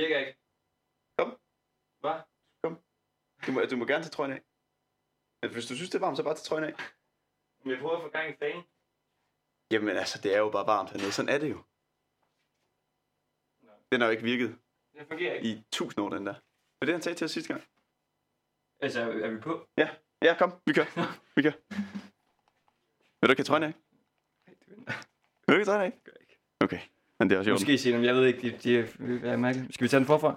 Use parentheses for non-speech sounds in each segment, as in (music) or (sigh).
virker ikke. Kom. Hvad? Du må, du må gerne tage trøjen af. Hvis du synes, det er varmt, så bare tage trøjen af. Men jeg prøver at få gang i fanen. Jamen altså, det er jo bare varmt hernede. Sådan er det jo. Nå. Den har jo ikke virket Det fungerer ikke. i tusind år, den der. Det er det, han sagde til os sidste gang. Altså, er vi på? Ja, kom, vi kører. Vi kører. Vil du ikke have trøjen af? Vil du ikke have trøjen af? Gør ikke. Okay, men det er også jo. Måske se dem, jeg ved ikke, de, de er, er mærkelige. Skal vi tage den forfra?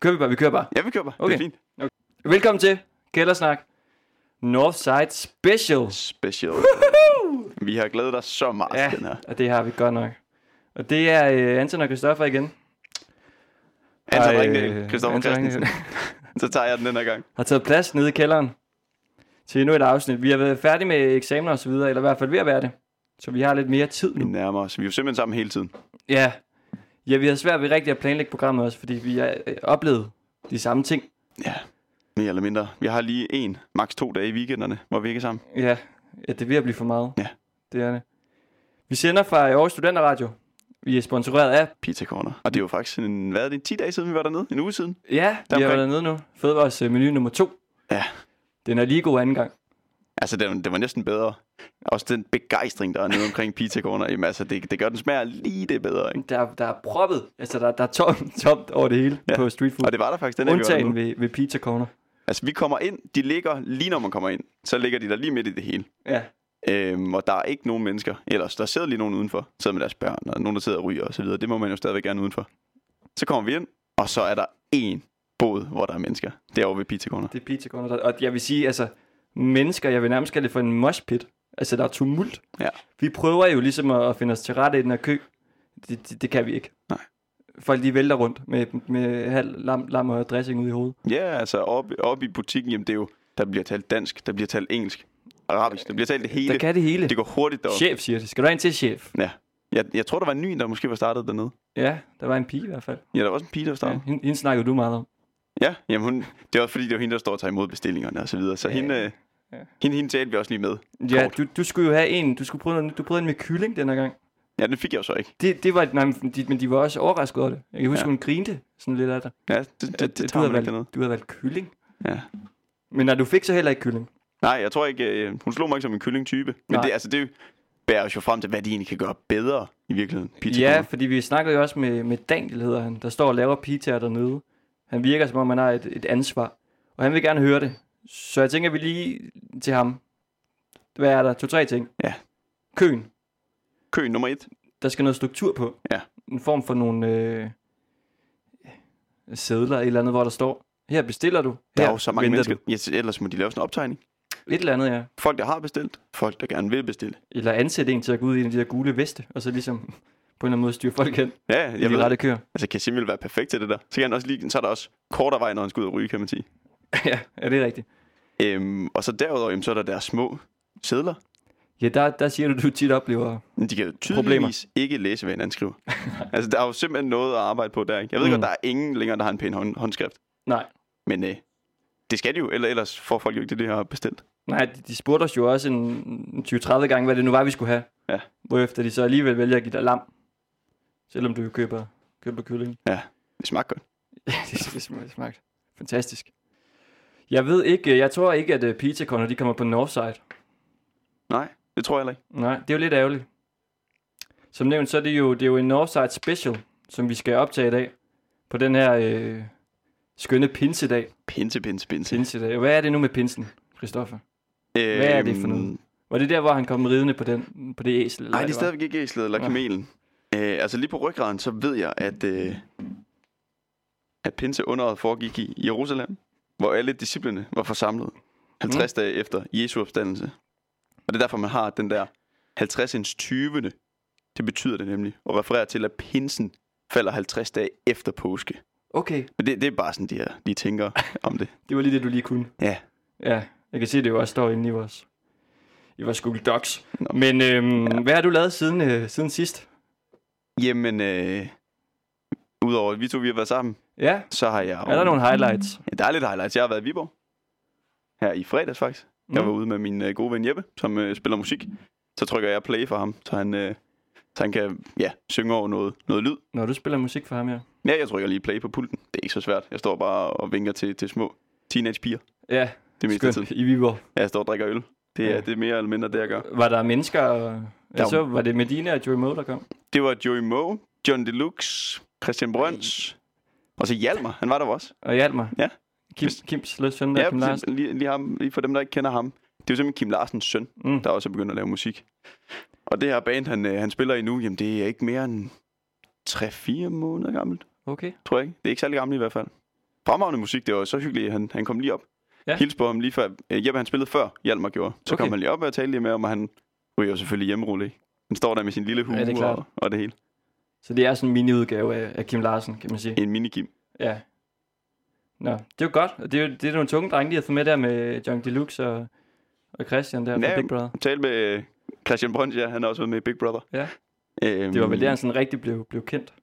Kører vi bare, vi kører bare. Ja, vi kører bare. Okay. Det er fint. Velkommen til Kældersnak Northside Special. Special. Vi har glædet os så meget Ja, den her. og det har vi godt nok. Og det er øh, Anton og Christoffer igen. Anton Har, Ringdal, øh, Christoffer Christensen. Så tager jeg den den her gang. Har taget plads nede i kælderen til endnu et afsnit. Vi har været færdige med eksamener og så videre, eller i hvert fald ved at være det. Så vi har lidt mere tid Vi nu. nærmer os. Vi er jo simpelthen sammen hele tiden. Ja, ja vi har svært ved rigtig at planlægge programmet også, fordi vi har øh, oplevet de samme ting. Ja, mere eller mindre. Vi har lige en, maks to dage i weekenderne, hvor vi ikke er sammen. Ja, ja det er ved at blive for meget. Ja. Det er det. Vi sender fra Aarhus Studenterradio. Vi er sponsoreret af Pizza Corner. Og det er jo faktisk en, hvad er det, 10 dage siden, vi var dernede? En uge siden? Ja, vi har været dernede nu. Fødevares øh, menu nummer to. Ja. Den er lige god anden gang. Altså, det, var- det var næsten bedre. Også den begejstring, der er nede omkring Pizza Corner. Jamen, altså, det, det gør den smager lige det bedre, ikke? Der, der er proppet. Altså, der, der er tomt, tomt over det hele Ja. på street food. Og det var der faktisk den her, Undtagen ved, ved Pizza Corner. Altså, vi kommer ind, de ligger lige når man kommer ind. Så ligger de der lige midt i det hele. Ja. Øhm, og der er ikke nogen mennesker. Ellers, der sidder lige nogen udenfor. Sidder med deres børn, og nogen, der sidder og ryger og så videre. Det må man jo stadigvæk gerne udenfor. Så kommer vi ind, og så er der én båd, hvor der er mennesker. Derovre ved Pizza Corner. Det er Pizza Corner. Der, og jeg vil sige, altså, mennesker, jeg vil nærmest kalde det for en moshpit. Altså, der er tumult. Ja. Vi prøver jo ligesom at, at finde os til rette i den her kø. Det, det, det kan vi ikke. Nej. Folk, de vælter rundt med, med halv lam, lam og dressing ud i hovedet. Ja, altså op, op i butikken, jamen det er jo, der bliver talt dansk, der bliver talt engelsk, arabisk, der bliver talt det hele. Der kan det hele. Det går hurtigt deroppe. Chef siger det. Skal du en til chef? Ja. Jeg, jeg tror, der var en ny, der måske var startet dernede. Ja, der var en pige i hvert fald. Ja, der var også en pige, der var Ja, startet. hende, hende snakkede du meget om. Ja, jamen hun, det er også fordi, det er jo hende, der står og tager imod bestillingerne og så videre. Så Ja, hende, øh, ja. hende, hende talte vi også lige med. Ja, Kort. du, du skulle jo have en. Du skulle prøve noget, du prøvede en med kylling den her gang. Ja, den fik jeg jo så ikke. Det, det var, nej, men de, men de var også overrasket over det. Jeg kan huske, Ja. ja. hun grinte sådan lidt af det. Ja, det, det, det, det du, tager havde man ikke valgt, du havde valgt kylling. Ja. Men nej, du fik så heller ikke kylling. Nej, jeg tror ikke, øh, hun slog mig ikke som en kyllingtype. Men Nej. det, altså, det bærer os jo frem til, hvad de egentlig kan gøre bedre i virkeligheden. Pizza ja, fordi vi snakkede jo også med, med Daniel, hedder han, der står og laver pizzaer dernede. Han virker som om, han har et, et ansvar. Og han vil gerne høre det. Så jeg tænker, vi lige til ham. Hvad er der? To-tre ting. Ja. Køen. Kø nummer et. Der skal noget struktur på. Ja. En form for nogle øh, sædler, et eller andet, hvor der står, her bestiller du. Der her er jo så mange mennesker. Ja, så ellers må de lave sådan en optegning. Du. Et eller andet, ja. Folk, der har bestilt. Folk, der gerne vil bestille. Eller ansætte en til at gå ud i en af de der gule veste, og så ligesom på en eller anden måde styre folk hen Ja, i jeg de ved. rette køer. Altså, Kasim vil være perfekt til det der. Så, kan han også lige, så er der også kortere vej, når han skal ud og ryge, kan man sige. (laughs) ja, er det rigtigt? Øhm, og så derudover, jamen, så er der deres små sædler. Ja, der, der siger du, du tit oplever... Men de kan jo tydeligvis ikke læse, hvad en skriver. (laughs) altså, der er jo simpelthen noget at arbejde på der. Ikke? Jeg ved Mm. godt, der er ingen længere, der har en pæn hånd, håndskrift. Nej, Men øh, det skal de jo, eller ellers får folk jo ikke det, de har bestilt. nej de, de spurgte os jo også en, en 20-30 gange, hvad det nu var, vi skulle have. Ja. Hvorefter de så alligevel vælger at give dig lam. Selvom du køber, køber kylling. Det smager godt. (laughs) Ja, det, det smag- smagte fantastisk. Jeg ved ikke, jeg tror ikke, at uh, Pizza Corner, de kommer på Northside. Nej, det tror jeg ikke. Nej, det er jo lidt ærgerligt. Som nævnt, så er det jo, det er jo en Northside Special, som vi skal optage i dag. På den her øh, skønne pinsedag. Pinse, pinse, pinse. Pinsedag. Hvad er det nu med pinsen, Christoffer? Øhm, er det for noget? Var det der, hvor han kom ridende på, den, på det æsel? Nej, hvad det er stadigvæk ikke æslet eller kamelen. Øh, altså lige på ryggraden, så ved jeg, at, øh, at pinse underet foregik i Jerusalem, hvor alle disciplene var forsamlet 50 mm. dage efter Jesu opstandelse. Og det er derfor, man har den der 50 20. Det betyder det nemlig, og refererer til, at pinsen falder 50 dage efter påske. Okay, Men det, det er bare sådan, de, her, de tænker om det. (laughs) det var lige det, du lige kunne. Ja. Ja, jeg kan se, det jo også står inde i vores, i vores Google Docs. Nå. Men øhm, ja. hvad har du lavet siden, øh, siden sidst? Jamen, øh, udover at vi to vi har været sammen, Ja, så har jeg... er der nogle highlights? Ja, der er lidt highlights. Jeg har været i Viborg. Her i fredags faktisk. Mm. Jeg var ude med min øh, gode ven Jeppe, som øh, spiller musik. Så trykker jeg play for ham, så han, øh, så han kan ja, synge over noget, noget lyd. Når du spiller musik for ham, ja. Ja, jeg trykker lige play på pulten. Det er ikke så svært. Jeg står bare og vinker til, til små teenage-piger. Ja, Det er mest af skønt. tiden. I Viborg. Ja, jeg står og drikker øl. Det er, Ja. det er mere eller mindre det, jeg gør. Var der mennesker? Og... Jeg så, var det Medina og Joey Moe, der kom? Det var Joey Moe, John Deluxe, Christian Brøns, og så Hjalmar. Han var der også. Og hjalp mig. Ja. Kim, Kims der, Ja, Kim. Larsen. lige, lige, ham, lige for dem, der ikke kender ham. Det er jo simpelthen Kim Larsens søn, Mm. der også er begyndt at lave musik. Og det her band, han, øh, han spiller i nu, jamen det er ikke mere end 3-4 måneder gammelt, Okay. tror jeg ikke. Det er ikke særlig gammelt i hvert fald. Fremragende musik, det var så hyggeligt, han, han kom lige op. Ja. Hils på ham lige før. Øh, Jeppe, han spillede før Hjalmar gjorde. Så Okay. kom han lige op og talte lige med ham, og han ryger jo selvfølgelig hjemmerulle. ikke? Han står der med sin lille hue Ja, det er klart. og, og det hele. Så det er sådan en mini-udgave af, af Kim Larsen, kan man sige. En minikim. Ja. Nå, det er jo godt. Og det er jo det er nogle tunge drenge, de har fået med der med John Deluxe og, og Christian der fra Ja, Big Brother. Tal med øh, Christian Brøns, ja, han har også været med i Big Brother. Ja. Øhm, Det var vel der, han sådan rigtig blev, blev kendt.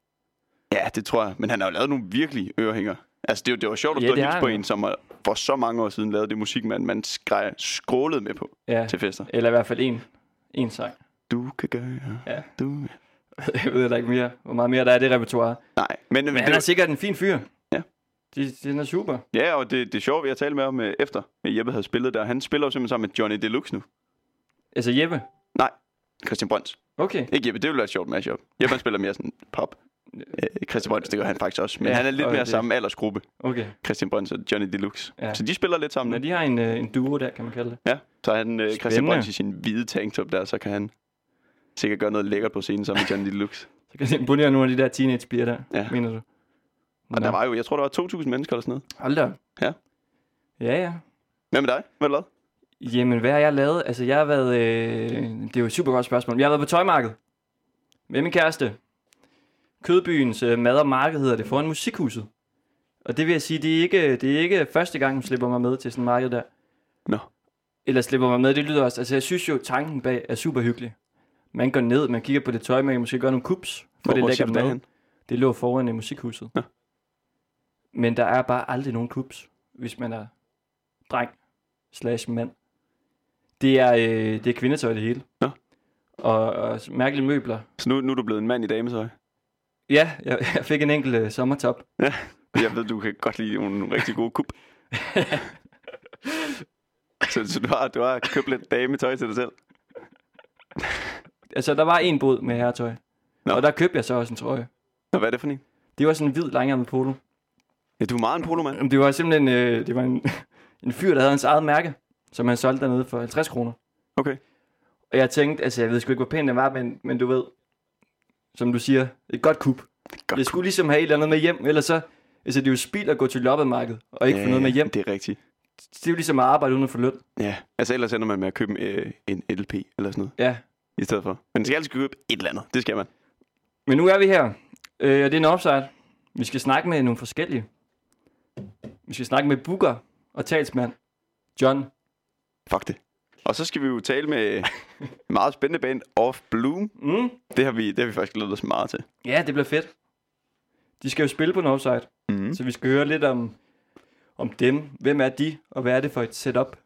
Ja, det tror jeg. Men han har jo lavet nogle virkelig ørehænger. Altså, det, det var sjovt at Ja, stå og det på en, som for så mange år siden lavede det musik, man, man skrålede med på Ja, til fester. eller i hvert fald en, en sang. Du kan gøre, Ja. du... (laughs) Jeg ved da ikke mere, hvor meget mere der er i det repertoire. Nej, men, men han det, er sikkert en fin fyr. Ja. Det, det er super. ja, og det, det er sjovt, vi har talt med ham øh, efter, at Jeppe havde spillet der. Han spiller jo simpelthen sammen med Johnny Deluxe nu. Altså Jeppe. Nej, Christian Brøns. Okay. Ikke Jeppe, det ville være et sjovt mashup. Jeppe han spiller mere sådan pop. Øh, Christian Brøns, det gør han faktisk også. Men Ja, ja, han er lidt mere det- samme aldersgruppe, Okay. Christian Brøns og Johnny Deluxe. Ja. Ja. Så de spiller lidt sammen. Men nu. de har en, øh, en duo der, kan man kalde det. Ja, så han, øh, Christian. Brøns i sin hvide tanktop der, så kan han sikkert gøre noget lækkert på scenen sammen med Johnny Deluxe. Så kan det imponere nogle af de der teenage der, Ja. mener du? Og der var jo, jeg tror, der var 2.000 mennesker eller sådan noget. Hold da. Ja. Ja, ja. Hvad med dig? Hvad har du lavet? Jamen, hvad har jeg lavet? Altså, jeg har været... Øh, det er jo et super godt spørgsmål. Jeg har været på tøjmarked med min kæreste. Kødbyens øh, mad og marked hedder det, foran musikhuset. Og det vil jeg sige, det er ikke, det er ikke første gang, hun slipper mig med til sådan en marked der. Nå. Eller slipper mig med, det lyder også... Altså, jeg synes jo, tanken bag er super hyggelig. Man går ned, man kigger på det tøj, man kan måske gøre nogle kups, for Hvor- det er du mad. derhen? Det lå foran i musikhuset. Nå. Men der er bare aldrig nogen kups, hvis man er dreng slash mand. Det er, øh, det er kvindetøj det hele. Nå. Og, og mærkelige møbler. Så nu, nu er du blevet en mand i dametøj. Ja, jeg, (laughs) jeg fik en enkelt øh, sommertop. Jeg ved, du kan godt lide nogle, rigtig gode kup. (laughs) så, så du, har, du har købt lidt dametøj til dig selv? Altså, der var en bod med herretøj. Nå. Og der købte jeg så også en trøje. Og hvad er det for en? Det var sådan en hvid langærmet polo. Ja, du er meget en polomand. Det var simpelthen øh, det var en, (laughs) en fyr, der havde hans eget mærke, som han solgte dernede for 50 kroner. Okay. Og jeg tænkte, altså jeg ved sgu ikke, hvor pænt den var, men, men du ved, som du siger, et godt kup. Godt jeg skulle ligesom have et eller andet med hjem, ellers så, altså det er jo spild at gå til loppemarked og ikke få noget med hjem. Det er rigtigt. Det er jo ligesom at arbejde uden at få løn. Ja, altså ellers ender man med at købe øh, en LP eller sådan noget Ja, i stedet for. Men skal altid købe et eller andet. Det skal man. men nu er vi her, øh, og det er en offside. Vi skal snakke med nogle forskellige. Vi skal snakke med Booker og talsmand John. Fuck det. Og så skal vi jo tale med en (laughs) meget spændende band, Off Bloom. Mm. Det har vi, det har vi faktisk glædet os meget til. Ja, det bliver fedt. De skal jo spille på en offside. Mm. Så vi skal høre lidt om, om dem. Hvem er de, og hvad er det for et setup?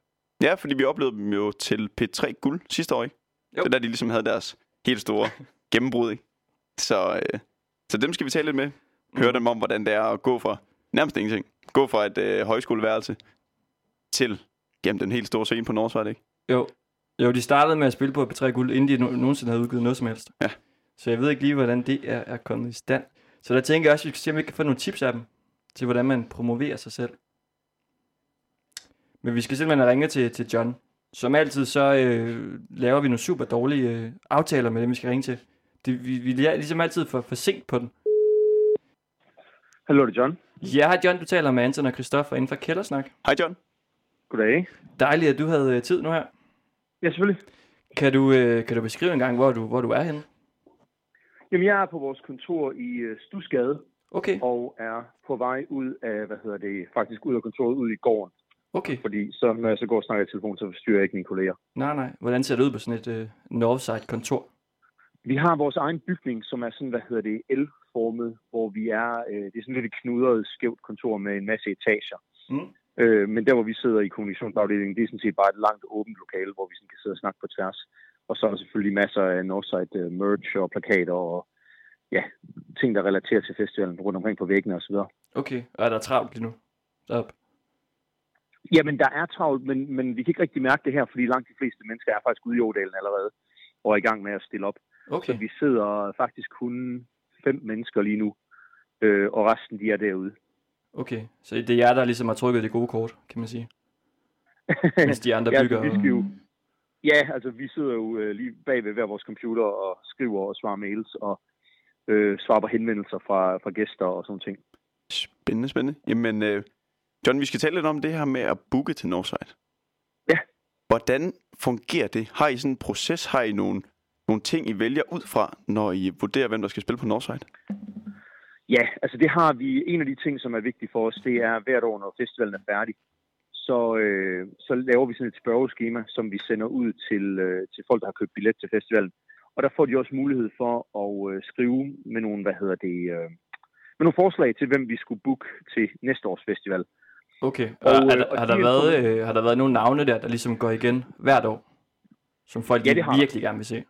Ja, fordi vi oplevede dem jo til P3 Guld sidste år, ikke? Jo. Det er der, de ligesom havde deres helt store (laughs) gennembrud, ikke? Så, øh, så dem skal vi tale lidt med. Høre Mm. dem om, hvordan det er at gå fra nærmest ingenting. Gå fra et øh, højskoleværelse til jamen, den helt store scene på Nordsvart, ikke? Jo. Jo, de startede med at spille på P3 Guld, inden de no- nogensinde havde udgivet noget som helst. Ja. Så jeg ved ikke lige, hvordan det er, er kommet i stand. Så der tænker jeg også, at vi skal se, om vi kan få nogle tips af dem, til hvordan man promoverer sig selv. Men vi skal simpelthen ringe til, til John. Som altid, så øh, laver vi nogle super dårlige øh, aftaler med dem, vi skal ringe til. Det, vi, vi er ligesom altid for, for sent på den. Hallo, det er John. Ja, hej John, du taler med Anton og Christoffer inden for Kældersnak. Hej John. Goddag. Dejligt, at du havde øh, tid nu her. Ja, selvfølgelig. Kan du, øh, kan du beskrive en gang, hvor du, hvor du er henne? Jamen, jeg er på vores kontor i øh, Stusgade Okay, og er på vej ud af, hvad hedder det, faktisk ud af kontoret, ud i gården. okay. Fordi så, når jeg så går og snakker i telefon, så forstyrrer jeg ikke mine kolleger. Nej, nej. Hvordan ser det ud på sådan et øh, Northside-kontor? Vi har vores egen bygning, som er sådan, hvad hedder det, L-formet, hvor vi er, øh, det er sådan lidt et knudret, skævt kontor med en masse etager. Mm. Øh, men der, hvor vi sidder i kommunikationsafdelingen, det er sådan set bare et langt åbent lokale, hvor vi sådan kan sidde og snakke på tværs. Og så er der selvfølgelig masser af Northside øh, merch og plakater og ja, ting, der relaterer til festivalen rundt omkring på væggene osv. Okay, og er der travlt lige nu? Derop. Jamen, der er travlt, men, men vi kan ikke rigtig mærke det her, fordi langt de fleste mennesker er faktisk ude i Ådalen allerede og er i gang med at stille op. Okay, Så vi sidder faktisk kun fem mennesker lige nu, øh, og resten de er derude. Okay. Så det er jer, der ligesom har trykket det gode kort, kan man sige. Mens de andre (laughs) ja, bygger... så vi skal jo, ja, altså vi sidder jo øh, lige bag ved hver vores computer og skriver og svarer mails og øh, svarer på henvendelser fra, fra gæster og sådan ting. Spændende, spændende. Jamen, øh, John, vi skal tale lidt om det her med at booke til Northside. Ja. Hvordan fungerer det? Har I sådan en proces? Har I nogle, nogle ting, I vælger ud fra, når I vurderer, hvem der skal spille på Northside? Ja, altså det har vi. En af de ting, som er vigtigt for os, det er hvert år, når festivalen er færdig, så, øh, så laver vi sådan et spørgeskema, som vi sender ud til, øh, til folk, der har købt billet til festivalen. Og der får de også mulighed for at øh, skrive med nogle, hvad hedder det, øh, med nogle forslag til, hvem vi skulle booke til næste års festival. Okay, og, Og, øh, er, der, og har, de der er været, øh, har der været nogle navne der, der ligesom går igen hvert år? Som folk Ja, det har virkelig gerne vil se?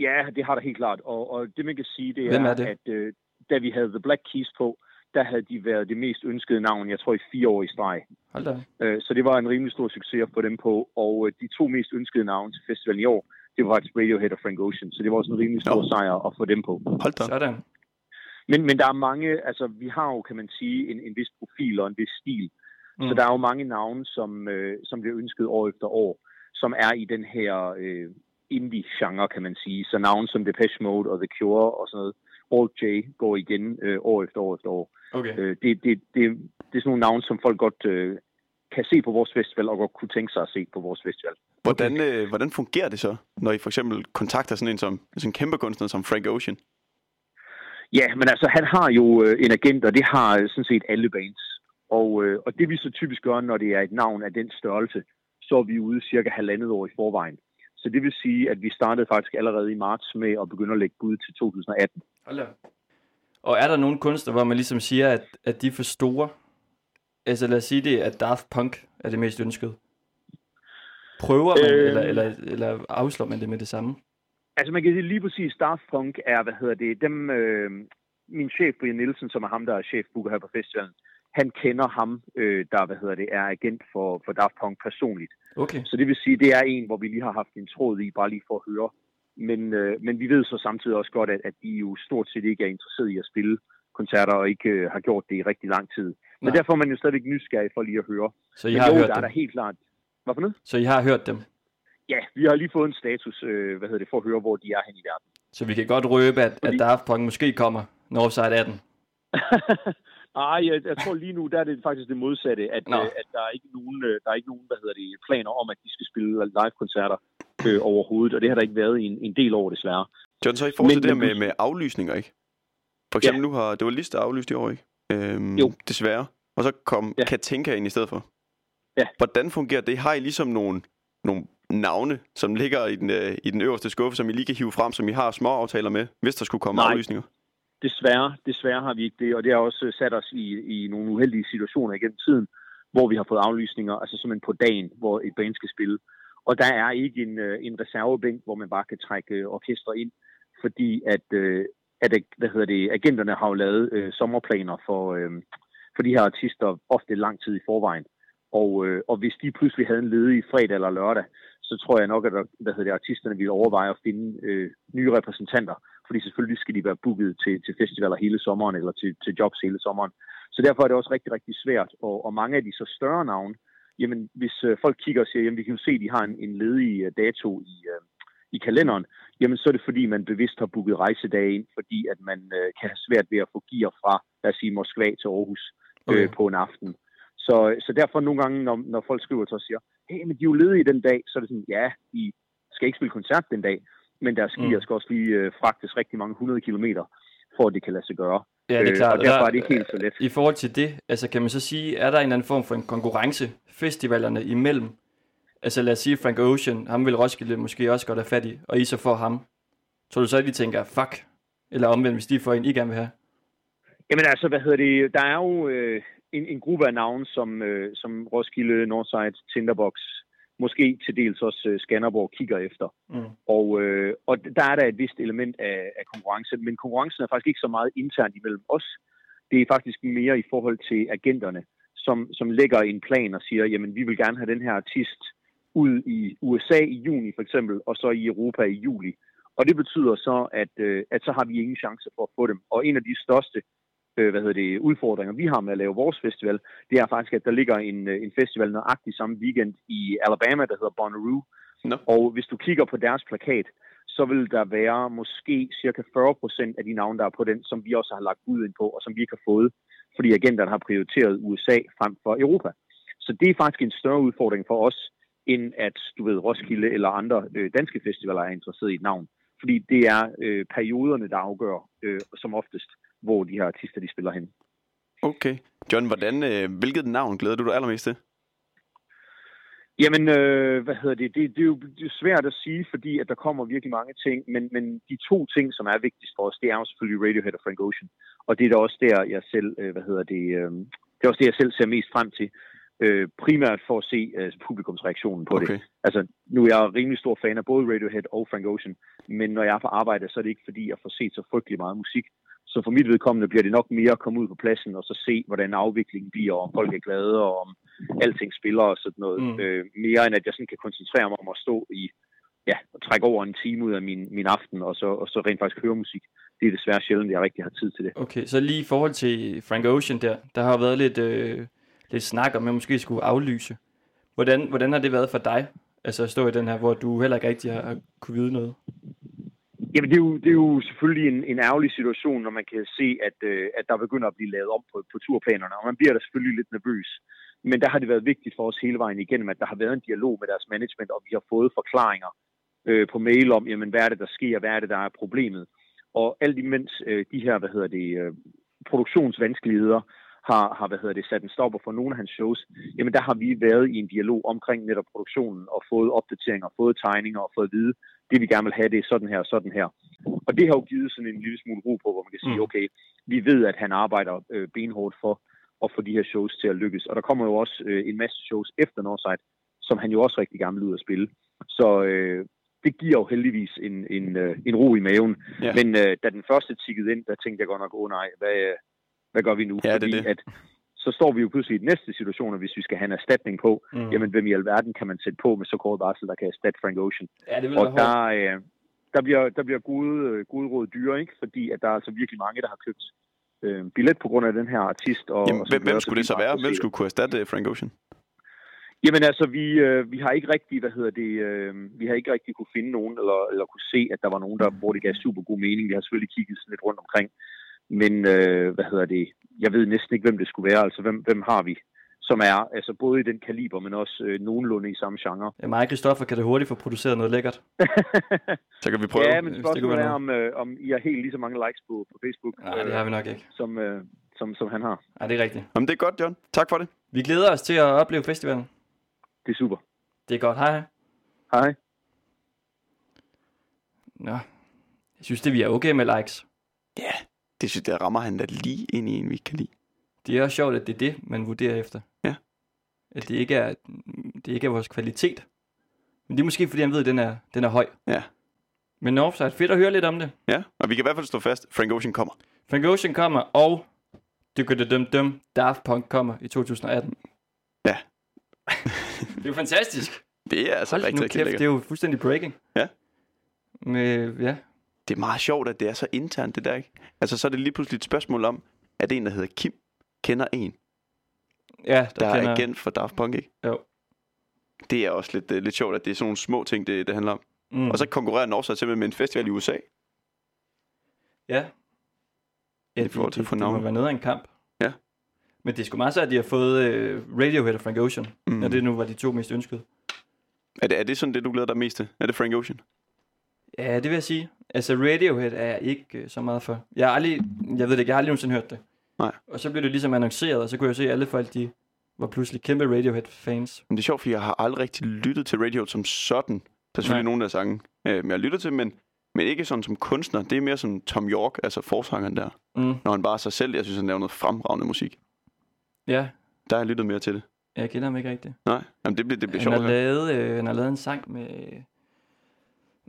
Ja, det har der helt klart. Og, og det, man kan sige, det Hvem er, er det? at øh, da vi havde The Black Keys på, der havde de været det mest ønskede navn, jeg tror, i fire år i streg. Hold da. Øh, så det var en rimelig stor succes at få dem på. Og øh, de to mest ønskede navne til festivalen i år, det var faktisk Radiohead og Frank Ocean. Så det var også en rimelig stor Nå. sejr at få dem på. Hold da. Sådan. Men, men der er mange, altså vi har jo, kan man sige, en, en vis profil og en vis stil. Mm. Så der er jo mange navne, som, øh, som bliver ønsket år efter år, som er i den her øh, indie-genre, kan man sige. Så navne som Depeche Mode og The Cure og sådan noget. Alt J går igen øh, år efter år efter år. Okay. Øh, det, det, det, det er sådan nogle navne, som folk godt øh, kan se på vores festival, og godt kunne tænke sig at se på vores festival. Hvordan, øh, hvordan fungerer det så, når I for eksempel kontakter sådan en som sådan en kæmpe kunstner som Frank Ocean? Ja, men altså, han har jo øh, en agent, og det har øh, sådan set alle bands. Og, øh, og det vi så typisk gør, når det er et navn af den størrelse, så er vi ude cirka halvandet år i forvejen. Så det vil sige, at vi startede faktisk allerede i marts med at begynde at lægge bud til 2018. Hold. Og er der nogle kunstner, hvor man ligesom siger, at, at de er for store? Altså lad os sige det, at Daft Punk er det mest ønskede. Prøver man, Øh. eller, eller, eller afslår man det med det samme? Altså man kan sige lige præcis, Daft Punk er, hvad hedder det, dem, øh, min chef Brian Nielsen, som er ham, der er chefbooker her på festivalen, han kender ham, øh, der, hvad hedder det, er agent for, for Daft Punk personligt. Okay. Så det vil sige, det er en, hvor vi lige har haft en tråd i, bare lige for at høre. Men, øh, men vi ved så samtidig også godt, at, at de jo stort set ikke er interesseret i at spille koncerter, og ikke øh, har gjort det i rigtig lang tid. Men Nej. derfor er man jo stadigvæk nysgerrig for lige at høre. Så I Men har jo, hørt der er dem? der helt klart... Hvad for noget? Så I har hørt dem? Ja, vi har lige fået en status, øh, hvad hedder det, for at høre, hvor de er hen i verden. Så vi kan godt røbe, at, at Fordi- Daft Punk måske kommer Northside 18. (laughs) Ej, jeg, jeg tror lige nu, der er det faktisk det modsatte, at, Nå. øh, at der er ikke nogen, øh, der er ikke nogen, hvad hedder det, planer om, at de skal spille live-koncerter øh, overhovedet, og det har der ikke været i en, en del år, desværre. John, så i forhold til det men med, med aflysninger, ikke? For eksempel nu har, det var liste aflyst i år, ikke? Øhm, Jo. Desværre. Og så kom Ja. ja. Katinka ind i stedet for. Ja. Hvordan fungerer det? Har I ligesom nogle, nogle navne, som ligger i den, øh, i den øverste skuffe, som I lige kan hive frem, som I har små aftaler med, hvis der skulle komme Nej. aflysninger? Desværre, desværre har vi ikke det, og det har også sat os i, i nogle uheldige situationer igennem tiden, hvor vi har fået aflysninger, altså simpelthen på dagen, hvor et band skal spille. Og der er ikke en, øh, en reservebænk, hvor man bare kan trække øh, orkestre orkester ind, fordi at, øh, at hvad hedder det, agenterne har jo lavet øh, sommerplaner for, øh, for de her artister ofte lang tid i forvejen. Og, øh, og hvis de pludselig havde en ledig fredag eller lørdag, så tror jeg nok, at hvad hedder det, artisterne ville overveje at finde øh, nye repræsentanter. Fordi selvfølgelig skal de være booket til, til festivaler hele sommeren, eller til, til jobs hele sommeren. Så derfor er det også rigtig, rigtig svært. Og, og mange af de så større navne, jamen hvis øh, folk kigger og siger, jamen vi kan jo se, at de har en, en ledig øh, dato i, øh, i kalenderen, jamen så er det fordi, man bevidst har booket rejsedage ind, fordi at man øh, kan have svært ved at få gear fra, lad os sige, Moskva til Aarhus øh, Okay. på en aften. Så, så derfor nogle gange, når, når folk skriver til os og siger, hey, men de er jo ledige den dag, så er det sådan, ja, de skal ikke spille koncert den dag, men deres skier Mm. skal også lige øh, fragtes rigtig mange hundrede kilometer, for at det kan lade sig gøre. Ja, det er Øh, klart. og derfor Der- er det ikke helt så let. I forhold til det, altså kan man så sige, er der en eller anden form for en konkurrence festivalerne imellem? Altså lad os sige Frank Ocean, ham vil Roskilde måske også godt have fat i, og I så får ham. Så du så, at de tænker, fuck, eller omvendt, hvis de får en, I gerne vil have? Jamen altså, hvad hedder det? Der er jo øh, en, en gruppe af navne, som, øh, som Roskilde, Northside, Tinderbox, måske til dels også øh, Skanderborg kigger efter. Mm. Og, øh, og der er der et vist element af, af konkurrence, men konkurrencen er faktisk ikke så meget internt imellem os. Det er faktisk mere i forhold til agenterne, som, som lægger en plan og siger, jamen vi vil gerne have den her artist ud i USA i juni for eksempel, og så i Europa i juli. Og det betyder så, at, øh, at så har vi ingen chance for at få dem. Og en af de største øh, hvad hedder det, udfordringer, vi har med at lave vores festival, det er faktisk, at der ligger en, øh, en festival nøjagtig samme weekend i Alabama, der hedder Bonnaroo. Nå. Og hvis du kigger på deres plakat, så vil der være måske cirka 40 procent af de navne, der er på den, som vi også har lagt ud ind på, og som vi ikke har fået, fordi agenterne har prioriteret USA frem for Europa. Så det er faktisk en større udfordring for os, end at, du ved, Roskilde eller andre øh, danske festivaler er interesseret i et navn. Fordi det er øh, perioderne, der afgør øh, som oftest, hvor de her artister de spiller hen. Okay. John, hvordan, øh, hvilket navn glæder du dig allermest til? Jamen, øh, hvad hedder det? Det, det, er jo, det er svært at sige, fordi at der kommer virkelig mange ting, men, men de to ting, som er vigtigst for os, det er jo selvfølgelig Radiohead og Frank Ocean. Og det er da også der, jeg selv, øh, hvad hedder det, øh, det er også det, jeg selv ser mest frem til. Øh, primært for at se øh, publikumsreaktionen på Okay. det. Altså, nu er jeg rimelig stor fan af både Radiohead og Frank Ocean, men når jeg er på arbejde, så er det ikke fordi, jeg får set så frygtelig meget musik. Så for mit vedkommende bliver det nok mere at komme ud på pladsen og så se, hvordan afviklingen bliver, og om folk er glade, og om alting spiller og sådan noget. Mm. Øh, mere end at jeg sådan kan koncentrere mig om at stå i, ja, og trække over en time ud af min, min aften, og så, og så rent faktisk høre musik. Det er desværre sjældent, at jeg rigtig har tid til det. Okay, så lige i forhold til Frank Ocean der, der har været lidt, øh, lidt snak om, at man måske skulle aflyse. Hvordan, hvordan har det været for dig? Altså at stå i den her, hvor du heller ikke rigtig har, har kunne vide noget. Jamen, det er jo, det er jo selvfølgelig en, en ærgerlig situation, når man kan se, at, øh, at der begynder at blive lavet om på, på turplanerne, og man bliver da selvfølgelig lidt nervøs. Men der har det været vigtigt for os hele vejen igennem, at der har været en dialog med deres management, og vi har fået forklaringer øh, på mail om, jamen, hvad er det, der sker, hvad er det, der er problemet. Og alt imens øh, de her, hvad hedder det, øh, produktionsvanskeligheder har, har hvad hedder det, sat en stopper for nogle af hans shows, jamen der har vi været i en dialog omkring netop produktionen og fået opdateringer, fået tegninger og fået at vide, det vi gerne vil have, det er sådan her og sådan her. Og det har jo givet sådan en lille smule ro på, hvor man kan sige, Mm. okay, vi ved, at han arbejder øh, benhårdt for at få de her shows til at lykkes. Og der kommer jo også øh, en masse shows efter Northside, som han jo også rigtig gerne vil ud at spille. Så øh, det giver jo heldigvis en, en, øh, en ro i maven. Ja. Men øh, da den første tikkede ind, der tænkte jeg godt nok, åh oh, nej, hvad, øh, hvad gør vi nu? Ja, det Fordi det. at så står vi jo pludselig i den næste situation, hvis vi skal have en erstatning på, Mm. jamen hvem i alverden kan man sætte på med så kort varsel, der kan erstatte Frank Ocean? ja, det Og der, øh, der bliver, der bliver gode, øh, gode råd dyre, ikke? Fordi at der er altså virkelig mange, der har købt øh, billet på grund af den her artist. Og, Jamen, og hvem, hvem skulle det så være? Hvem skulle kunne erstatte øh, Frank Ocean? Jamen altså, vi, øh, vi har ikke rigtig, hvad hedder det, øh, vi har ikke rigtig kunne finde nogen, eller, eller kunne se, at der var nogen, der, hvor det gav super god mening. Vi har selvfølgelig kigget sådan lidt rundt omkring. Men, øh, hvad hedder det, jeg ved næsten ikke, hvem det skulle være. Altså, hvem, hvem har vi? Som er altså både i den kaliber, men også øh, nogenlunde i samme genre. Ja, mig og Christoffer kan det hurtigt få produceret noget lækkert. (laughs) Så kan vi prøve. ja, men spørgsmålet er, om, øh, om I har helt lige så mange likes på, på Facebook, Nej, det har vi nok ikke. som, øh, som, som han har. Nej, det er rigtigt. Jamen, det er godt, John. Tak for det. Vi glæder os til at opleve festivalen. Det er super. Det er godt. Hej. hej. Hej. Nå. Jeg synes, det vi er okay med likes. Ja, det synes jeg rammer han da lige ind i en, vi kan lide. Det er også sjovt, at det er det, man vurderer efter. Ja. At det ikke er, det ikke er vores kvalitet. Men det er måske, fordi han ved, at den er, den er høj. Ja. Men Northside, fedt at høre lidt om det. Ja, og vi kan i hvert fald stå fast. Frank Ocean kommer. Frank Ocean kommer, og dum dum Daft Punk kommer i 2018. Ja. (laughs) det er jo fantastisk. Det er altså Hold rigtig, nu rigtig kæft, lækkert. det er jo fuldstændig breaking. Ja. Med, ja. Det er meget sjovt, at det er så internt, det der, ikke? Altså, så er det lige pludselig et spørgsmål om, at en, der hedder Kim, kender en, Ja, der, der kender, er agent for Daft Punk, ikke? Jo. Det er også lidt, uh, lidt sjovt, at det er sådan nogle små ting, det, det handler om. Mm. Og så konkurrerer Northside simpelthen med en festival i USA. Ja. ja at få det, det må være noget af en kamp. Ja. Men det er sgu meget så, at de har fået øh, Radiohead og Frank Ocean, mm. Når det nu var de to mest ønskede. Er det, er det sådan det, du glæder dig mest til? Er det Frank Ocean? Ja, det vil jeg sige. Altså, Radiohead er jeg ikke øh, så meget for. Jeg har aldrig, jeg ved det ikke, jeg har aldrig nogensinde hørt det. Nej. Og så blev det ligesom annonceret, og så kunne jeg se, at alle folk, de var pludselig kæmpe Radiohead-fans. Men det er sjovt, fordi jeg har aldrig rigtig lyttet til Radiohead som sådan. Der er selvfølgelig Nej. nogle af sange, øh, men jeg har lyttet til, men, men ikke sådan som kunstner. Det er mere som Tom York, altså forsangeren der. Mm. Når han bare er sig selv, jeg synes, han laver noget fremragende musik. Ja, Der har jeg lyttet mere til det. Jeg kender ham ikke rigtigt. Nej, Jamen, det bliver, det bliver Han sjovt. har, at høre. lavet, øh, han har lavet en sang med...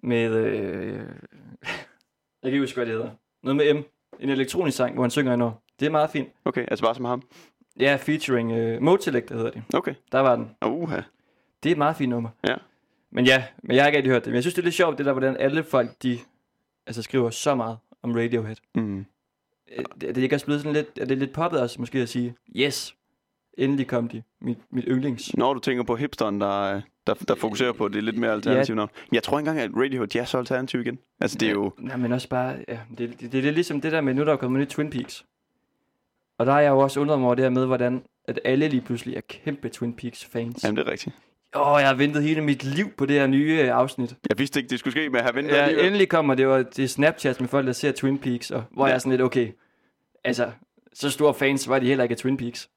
Med... Øh, jeg kan ikke huske, hvad det hedder. Noget med M. En elektronisk sang, hvor han synger en år. Det er meget fint. Okay, altså bare som ham. Ja, featuring øh, Mode Selector hedder det. Okay. Der var den. Uha. Det er et meget fint nummer. Ja. Men ja, men jeg har ikke rigtig hørt det. Men jeg synes, det er lidt sjovt, det der, hvordan alle folk, de altså, skriver så meget om Radiohead. Mm. Øh, Det, det er ikke også blevet sådan lidt, er det lidt poppet også, måske at sige, yes, endelig kom de, mit, mit yndlings. Når du tænker på hipsteren, der, øh, der, der fokuserer på, det er lidt mere alternativ ja. Jeg tror ikke engang, at Radiohead er så alternativ igen. Altså, det er jo... Nej, men også bare, ja, det, det, det, er ligesom det der med, nu der er kommet nyt Twin Peaks. Og der har jeg jo også undret mig over det her med, hvordan at alle lige pludselig er kæmpe Twin Peaks fans. Jamen, det er rigtigt. Åh, jeg har ventet hele mit liv på det her nye øh, afsnit. Jeg vidste ikke, det skulle ske, men jeg har ventet Ja, alligevel. endelig kommer det jo det Snapchat med folk, der ser Twin Peaks, og hvor ja. jeg er sådan lidt, okay, altså, så store fans var de heller ikke af Twin Peaks.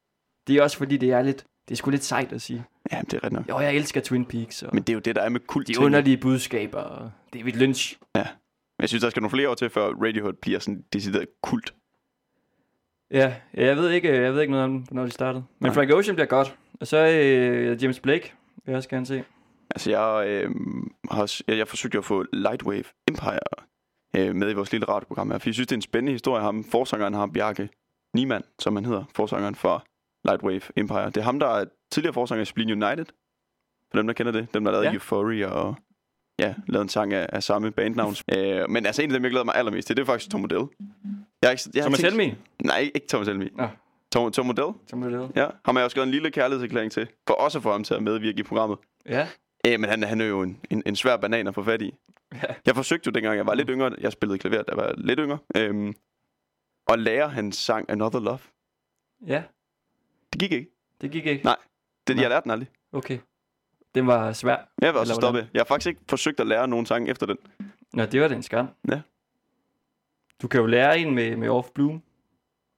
Det er også fordi, det er lidt, det er sgu lidt sejt at sige. Ja, det er rigtigt nok. Jo, jeg elsker Twin Peaks, og Men det er jo det, der er med kult de underlige budskaber, og David Lynch. Jeg synes, der skal nogle flere år til, før Radiohead bliver sådan decideret kult. Ja, ja, jeg ved ikke, jeg ved ikke noget om, hvornår de startede. Men Nej. Frank Ocean bliver godt. Og så øh, James Blake vil jeg også gerne se. Altså, jeg, øh, har, jeg, jeg forsøgte at få Lightwave Empire øh, med i vores lille radioprogram her, for jeg synes, det er en spændende historie. Ham, forsangeren har Bjarke Niemann, som han hedder, forsangeren for Lightwave Empire. Det er ham, der er tidligere forsanger i Spleen United. For dem, der kender det. Dem, der lavet Ja. Euphoria og ja, lavet en sang af, af samme bandnavn. Øh, men altså, en af dem, jeg glæder mig allermest til, det er faktisk Tom Odell. Jeg ikke, jeg Thomas tænkt- Helmi. Nej, ikke Thomas Helmi. Nå. Tom, Tom Odell. Som du lavede. Ja, ham har jeg også skrevet en lille kærlighedserklæring til, for også få ham til at medvirke i programmet. Ja. Ja, men han, han er jo en, en, en svær banan at få fat i. Ja. Jeg forsøgte jo dengang, jeg var lidt yngre, jeg spillede klaver, da jeg var lidt yngre, øhm, at lære hans sang Another Love. Ja, Det gik ikke. det gik ikke. Nej. Det, Nej. jeg lærte den aldrig. Okay. Den var svær. Jeg vil også stoppe. Jeg har faktisk ikke forsøgt at lære nogen sang efter den. Nå, det var da en skam. Ja. Du kan jo lære en med, med Off Bloom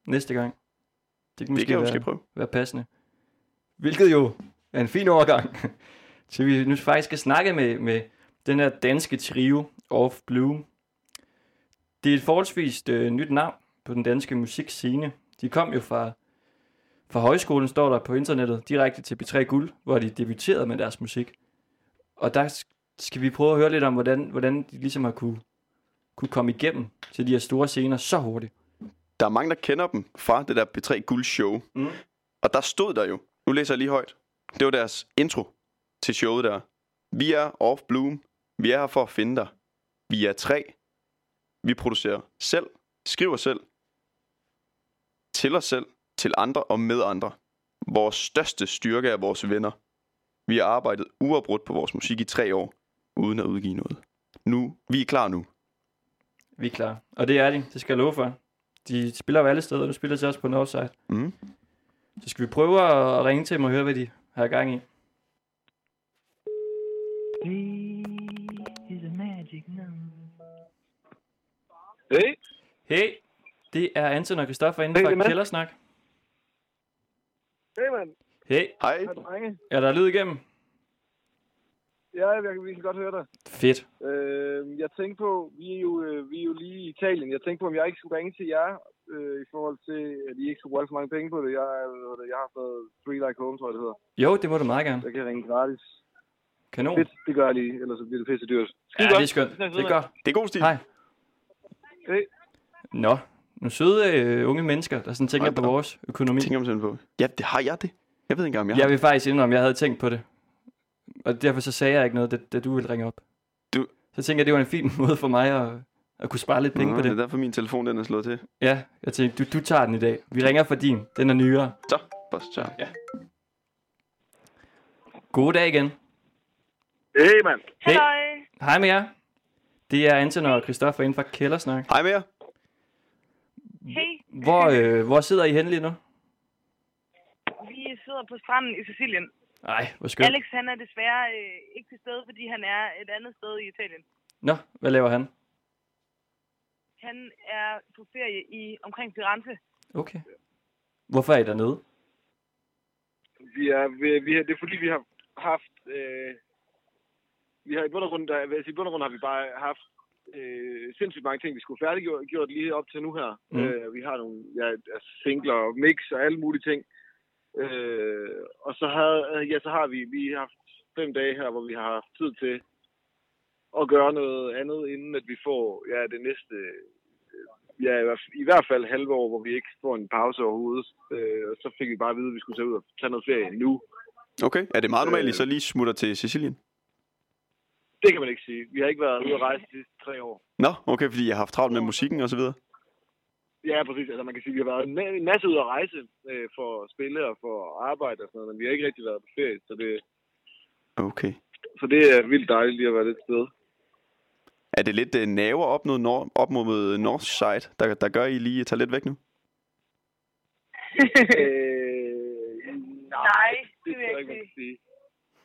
næste gang. Det kan Det måske, kan jeg være, måske prøve. være passende. Hvilket jo er en fin overgang. (laughs) Så vi nu faktisk skal snakke med, med den her danske trio Off Bloom. Det er et forholdsvis øh, nyt navn på den danske musikscene. De kom jo fra, fra højskolen, står der på internettet, direkte til B3 Guld, hvor de debuterede med deres musik. Og der sk- skal vi prøve at høre lidt om, hvordan, hvordan de ligesom har kunne, kunne komme igennem til de her store scener så hurtigt. Der er mange, der kender dem fra det der B3 Guld show. Mm. Og der stod der jo, nu læser jeg lige højt, det var deres intro til showet der. Vi er Off Bloom. Vi er her for at finde dig. Vi er tre. Vi producerer selv, skriver selv, til os selv, til andre og med andre. Vores største styrke er vores venner. Vi har arbejdet uafbrudt på vores musik i tre år, uden at udgive noget. Nu, vi er klar nu. Vi er klar. Og det er de, det skal jeg love for. De spiller jo alle steder, nu spiller de også på Northside. Mm. Så skal vi prøve at ringe til dem og høre, hvad de har gang i. Hey, Hey, det er Anton og Christoffer inden Hey, Mads. Kældersnak. Hey, mand. Hey, Hej. Er der lyd igennem? Ja, jeg kan virkelig godt høre dig. Fedt. Øh, jeg tænkte på, vi er, jo, øh, vi er jo lige i Italien. Jeg tænkte på, om jeg ikke skulle ringe til jer, øh, i forhold til, at I ikke skulle bruge så mange penge på det. Jeg, er- jeg har fået Three Like Home, tror jeg, det hedder. Jo, det må du meget gerne. Jeg kan ringe gratis. Kanon. Fedt, det gør jeg lige, ellers så bliver det pisse dyrt. Ja, det er skønt. Det er godt. Det er god stil. Hej. Hey. Nå, nogle søde øh, unge mennesker, der sådan tænker Hold på op. vores økonomi. Tænker man simpelthen på. Ja, det har jeg det. Jeg ved ikke engang, om jeg Jeg vil faktisk indrømme, at jeg havde tænkt på det. Og derfor så sagde jeg ikke noget, da, da du ville ringe op. Du- Så tænker jeg, det var en fin (laughs) måde for mig at, at kunne spare lidt penge Nå, på Det det. er derfor, min telefon den er slået til. Ja, jeg tænkte, du, du tager den i dag. Vi ringer for din. Den er nyere. Så, boss, så. Ja. God dag igen. Hey, mand. Hey. Hej. Hej med jer. Det er Anton og Christoffer inden for Kældersnak. Hej med jer. Hvor, øh, hvor sidder I henne lige nu? Vi sidder på stranden i Sicilien. Nej, hvor skønt. Alex han er desværre øh, ikke til stede, fordi han er et andet sted i Italien. Nå, hvad laver han? Han er på ferie i omkring Firenze. Okay. Hvorfor er I dernede? Vi er, vi, vi, det er fordi, vi har haft... Øh, vi har i bund og grund, der, altså, i bund og grund har vi bare haft øh, sindssygt mange ting, vi skulle færdiggjort gjort lige op til nu her. Mm. Øh, vi har nogle ja, altså, singler og mix og alle mulige ting. Øh, og så, havde, ja, så har vi lige haft fem dage her, hvor vi har haft tid til at gøre noget andet, inden at vi får ja, det næste, ja, i hvert fald- i hvert fald halve år, hvor vi ikke får en pause overhovedet. Øh, og så fik vi bare at vide, at vi skulle tage ud og tage noget ferie nu. Okay. Er det meget normalt, at I Øh. så lige smutter til Sicilien? Det kan man ikke sige. Vi har ikke været ude at rejse de sidste tre år. Nå, okay, fordi jeg har haft travlt med musikken og så videre. Ja, præcis. Altså, man kan sige, at vi har været en ma- en masse ude at rejse øh, for at spille og for at arbejde og sådan noget, men vi har ikke rigtig været på ferie, så det, Okay. så det er vildt dejligt lige at være lidt sted. Er det lidt uh, naver op, mod nord, op mod Northside, der, der gør, I lige tager lidt væk nu? øh, Nej, det det vil jeg ikke sige. sige.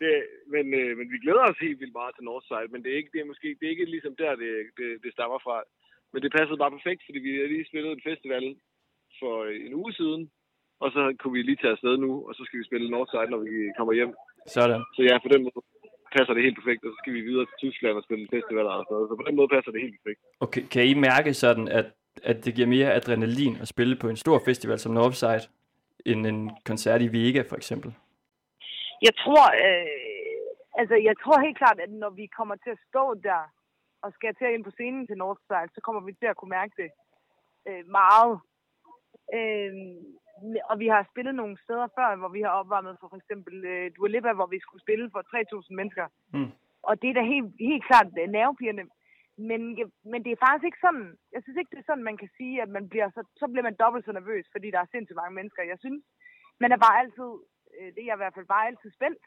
Det, men, øh, men vi glæder os helt vildt meget til Northside, men det er ikke, det er måske, det er ikke ligesom der, det, det, det stammer fra. Men det passede bare perfekt, fordi vi lige spillet en festival for en uge siden, og så kunne vi lige tage afsted nu, og så skal vi spille Northside, når vi kommer hjem. Sådan. Så ja, på den måde passer det helt perfekt, og så skal vi videre til Tyskland og spille festivaler og sådan noget. Så på den måde passer det helt perfekt. Okay, kan I mærke sådan, at, at det giver mere adrenalin at spille på en stor festival som Northside, end en koncert i Vega for eksempel? Jeg tror, øh, altså jeg tror helt klart, at når vi kommer til at stå der og skal til at ind på scenen til Northside, så kommer vi til at kunne mærke det øh, meget. Øh, og vi har spillet nogle steder før, hvor vi har opvarmet for for eksempel øh, Dua Lipa, hvor vi skulle spille for 3.000 mennesker. Mm. Og det er da helt, helt klart øh, nervepirrende. Men, men det er faktisk ikke sådan, jeg synes ikke, det er sådan, man kan sige, at man bliver så, så bliver man dobbelt så nervøs, fordi der er sindssygt mange mennesker. Jeg synes, man er bare altid, det er jeg i hvert fald bare altid spændt,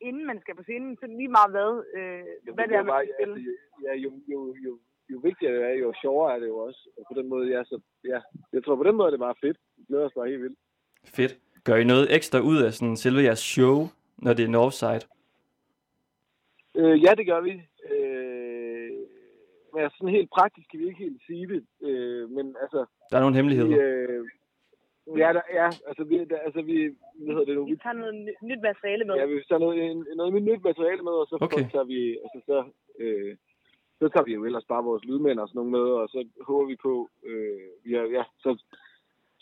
inden man skal på scenen, så lige meget hvad, øh, hvad det er, man skal spille. ja, jo, jo, jo, jo vigtigere det er, jo sjovere er det jo også. Og på den måde, ja, så, ja. Jeg tror, på den måde er det bare fedt. Vi glæder os bare helt vildt. Fedt. Gør I noget ekstra ud af sådan selve jeres show, når det er Northside? Øh, ja, det gør vi. Øh, men altså, sådan helt praktisk kan vi ikke helt sige det. Øh, men altså, Der er nogle vi, hemmeligheder. øh, ja, der, ja, altså, vi, der, altså, vi, hvad hedder det nu? Vi Vi, tager noget ny- nyt materiale med. ja, vi tager noget, en, noget nyt materiale med, og så Okay. tager vi, altså, så, øh, så tager vi jo ellers bare vores lydmænd og sådan nogle med, og så håber vi på, øh, vi har, ja, så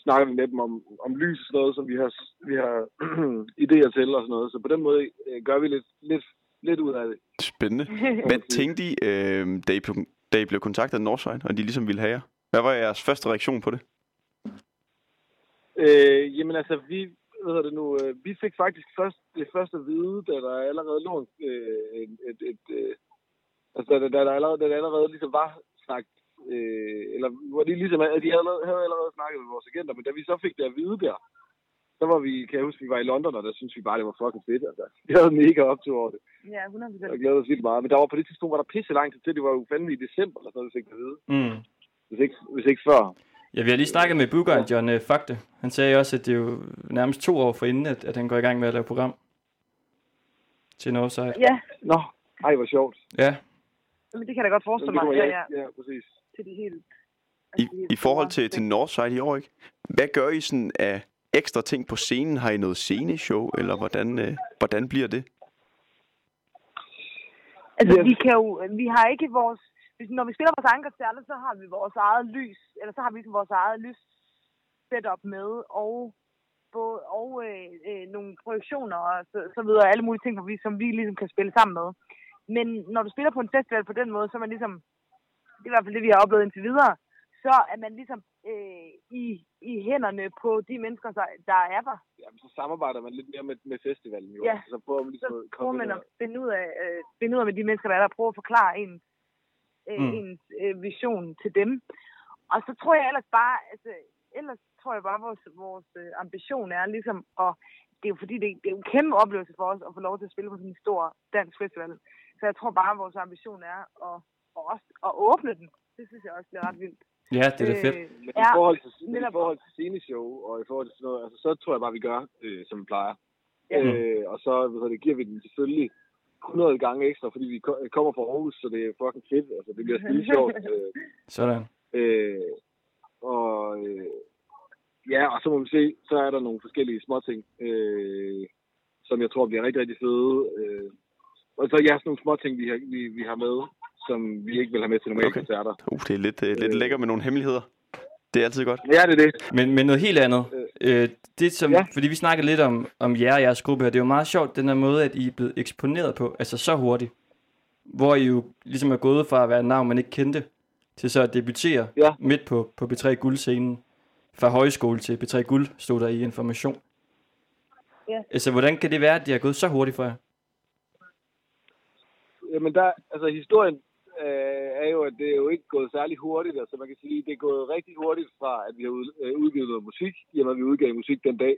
snakker vi med dem om, om lys og sådan noget, som vi har, vi har (clears throat) idéer til og sådan noget. Så på den måde øh, gør vi lidt, lidt, lidt ud af det. Spændende. (laughs) Hvad tænkte I, øh, da, I blev, da I blev kontaktet af Northside, og de ligesom ville have jer? Hvad var jeres første reaktion på det? Øh, jamen altså, vi, hvad hedder det nu, øh, vi fik faktisk først, det første at vide, da der allerede lå en, øh, et, et, et øh, altså da, da, der allerede, da der allerede ligesom var sagt, øh, eller hvor de ligesom, at de havde, allerede- havde allerede snakket med vores agenter, men da vi så fik det at vide der, så var vi, kan jeg huske, vi var i London, og der synes vi bare, det var fucking fedt, altså. Vi havde mega optur over det, Ja, 100 procent. og glædede os vildt meget. Men der var på det tidspunkt, var der pisse lang tid til, det var jo fandme i december, eller sådan vi fik det vide. Mm. Hvis ikke, hvis ikke før. Ja, vi har lige snakket med bookeren John uh, Fagte. Han sagde også, at det er jo nærmest to år for inden, at, at han går i gang med at lave program til Northside. Ja, Nå, ej, hvor sjovt. Ja, men det kan jeg da godt forestille Det mig. Ja, ja, ja, præcis. til de helt... I, altså de helt I forhold til, til. Northside i år, ikke? Hvad gør I sådan af ekstra ting på scenen? Har I noget sceneshow, eller hvordan, øh, hvordan bliver det? Altså, Ja. vi kan jo, vi har ikke vores, hvis, når vi spiller vores egen koncerter, så har vi vores eget lys, eller så har vi ligesom vores eget lys setup med, og, både, og øh, øh, nogle projektioner og så, så videre, alle mulige ting, vi, som vi ligesom kan spille sammen med. Men når du spiller på en festival på den måde, så er man ligesom, det er i hvert fald det, vi har oplevet indtil videre, så er man ligesom øh, i, i hænderne på de mennesker, der, er der. Jamen, så samarbejder man lidt mere med, med festivalen jo. Ja. Så prøver man så ligesom at prøver man at finde ud af, øh, finde ud af med de mennesker, der er der, prøve at forklare ens, øh, Mm. ens øh, vision til dem. Og så tror jeg ellers bare, altså, ellers tror jeg bare, vores, vores øh, ambition er ligesom, og det er jo fordi, det, det er jo en kæmpe oplevelse for os at få lov til at spille på sådan en stor dansk festival. Så jeg tror bare, at vores ambition er at, at, også, at åbne den. Det synes jeg også bliver ret vildt. ja det er da fedt. Øh, Men ja, i forhold til, men i forhold til sceneshow, og i forhold til sådan noget, altså, så tror jeg bare, vi gør, øh, som vi plejer. Ja. Øh, og så hedder det, giver vi den selvfølgelig 100 gange ekstra, fordi vi ko- kommer fra Aarhus, så det er fucking fedt. Altså, det bliver skide sjovt. (laughs) øh, Sådan. øh, og øh, ja, og så må vi se, så er der nogle forskellige småting, øh, som jeg tror bliver rigtig, rigtig fede. Øh, og så ja, sådan nogle småting, vi har, vi, vi har med, som vi ikke vil have med til normale Okay. okay. koncerter. Uh, det er lidt, øh, lidt Øh. lækker med nogle hemmeligheder. Det er altid godt. Ja, det er det. Men, men noget helt andet. Øh. Øh, det som, Ja. ja. Fordi vi snakkede lidt om, om jer og jeres gruppe her. Det er jo meget sjovt, den her måde, at I er blevet eksponeret på, altså så hurtigt. Hvor I jo ligesom er gået fra at være et navn, man ikke kendte, til så at debutere Ja. midt på, på B3 Guld-scenen. Fra højskole til B3 Guld, stod der i information. Ja. Altså, hvordan kan det være, at de har gået så hurtigt for jer? Jamen der, altså historien øh, er jo, at det er jo ikke gået særlig hurtigt. Altså man kan sige, det er gået rigtig hurtigt fra, at vi har ud, øh, udgivet noget musik, i og med at vi udgav musik den dag,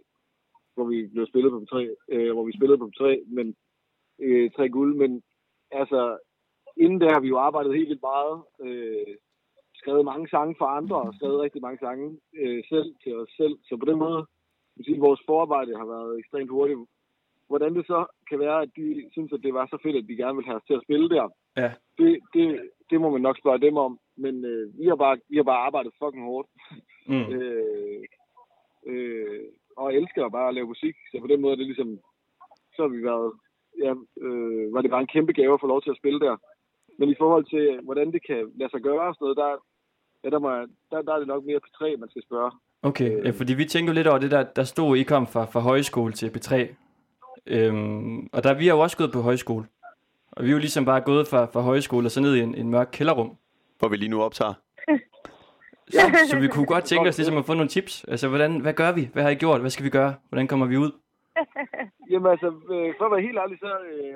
hvor vi blev spillet på 3 øh, hvor vi spillede på 3 men øh, tre guld, men altså inden der har vi jo arbejdet helt vildt meget, øh, skrevet mange sange for andre, og skrevet rigtig mange sange øh, selv til os selv. Så på den måde, vil sige, vores forarbejde har været ekstremt hurtigt. Hvordan det så kan være, at de synes, at det var så fedt, at de gerne vil have os til at spille der, Ja. det, det, det må man nok spørge dem om. Men øh, vi, har bare, vi har bare arbejdet fucking hårdt. Mm. Øh, øh, og elsker bare at lave musik. Så på den måde er det ligesom, så har vi været, ja, øh, var det bare en kæmpe gave at få lov til at spille der. Men i forhold til, hvordan det kan lade sig gøre og sådan noget, der, ja, der, må, der, der er det nok mere P3, man skal spørge. Okay, ja, fordi vi tænker jo lidt over det der, der stod, I kom fra, fra højskole til B3. Øhm, og der vi har jo også gået på højskole. Og vi er jo ligesom bare gået fra, fra højskole og så ned i en, en mørk kælderrum. Hvor vi lige nu optager. (laughs) Så, så vi kunne godt tænke os ligesom at få nogle tips. Altså, hvordan, hvad gør vi? Hvad har I gjort? Hvad skal vi gøre? Hvordan kommer vi ud? (laughs) Jamen altså, øh, for at være helt ærlig, så øh,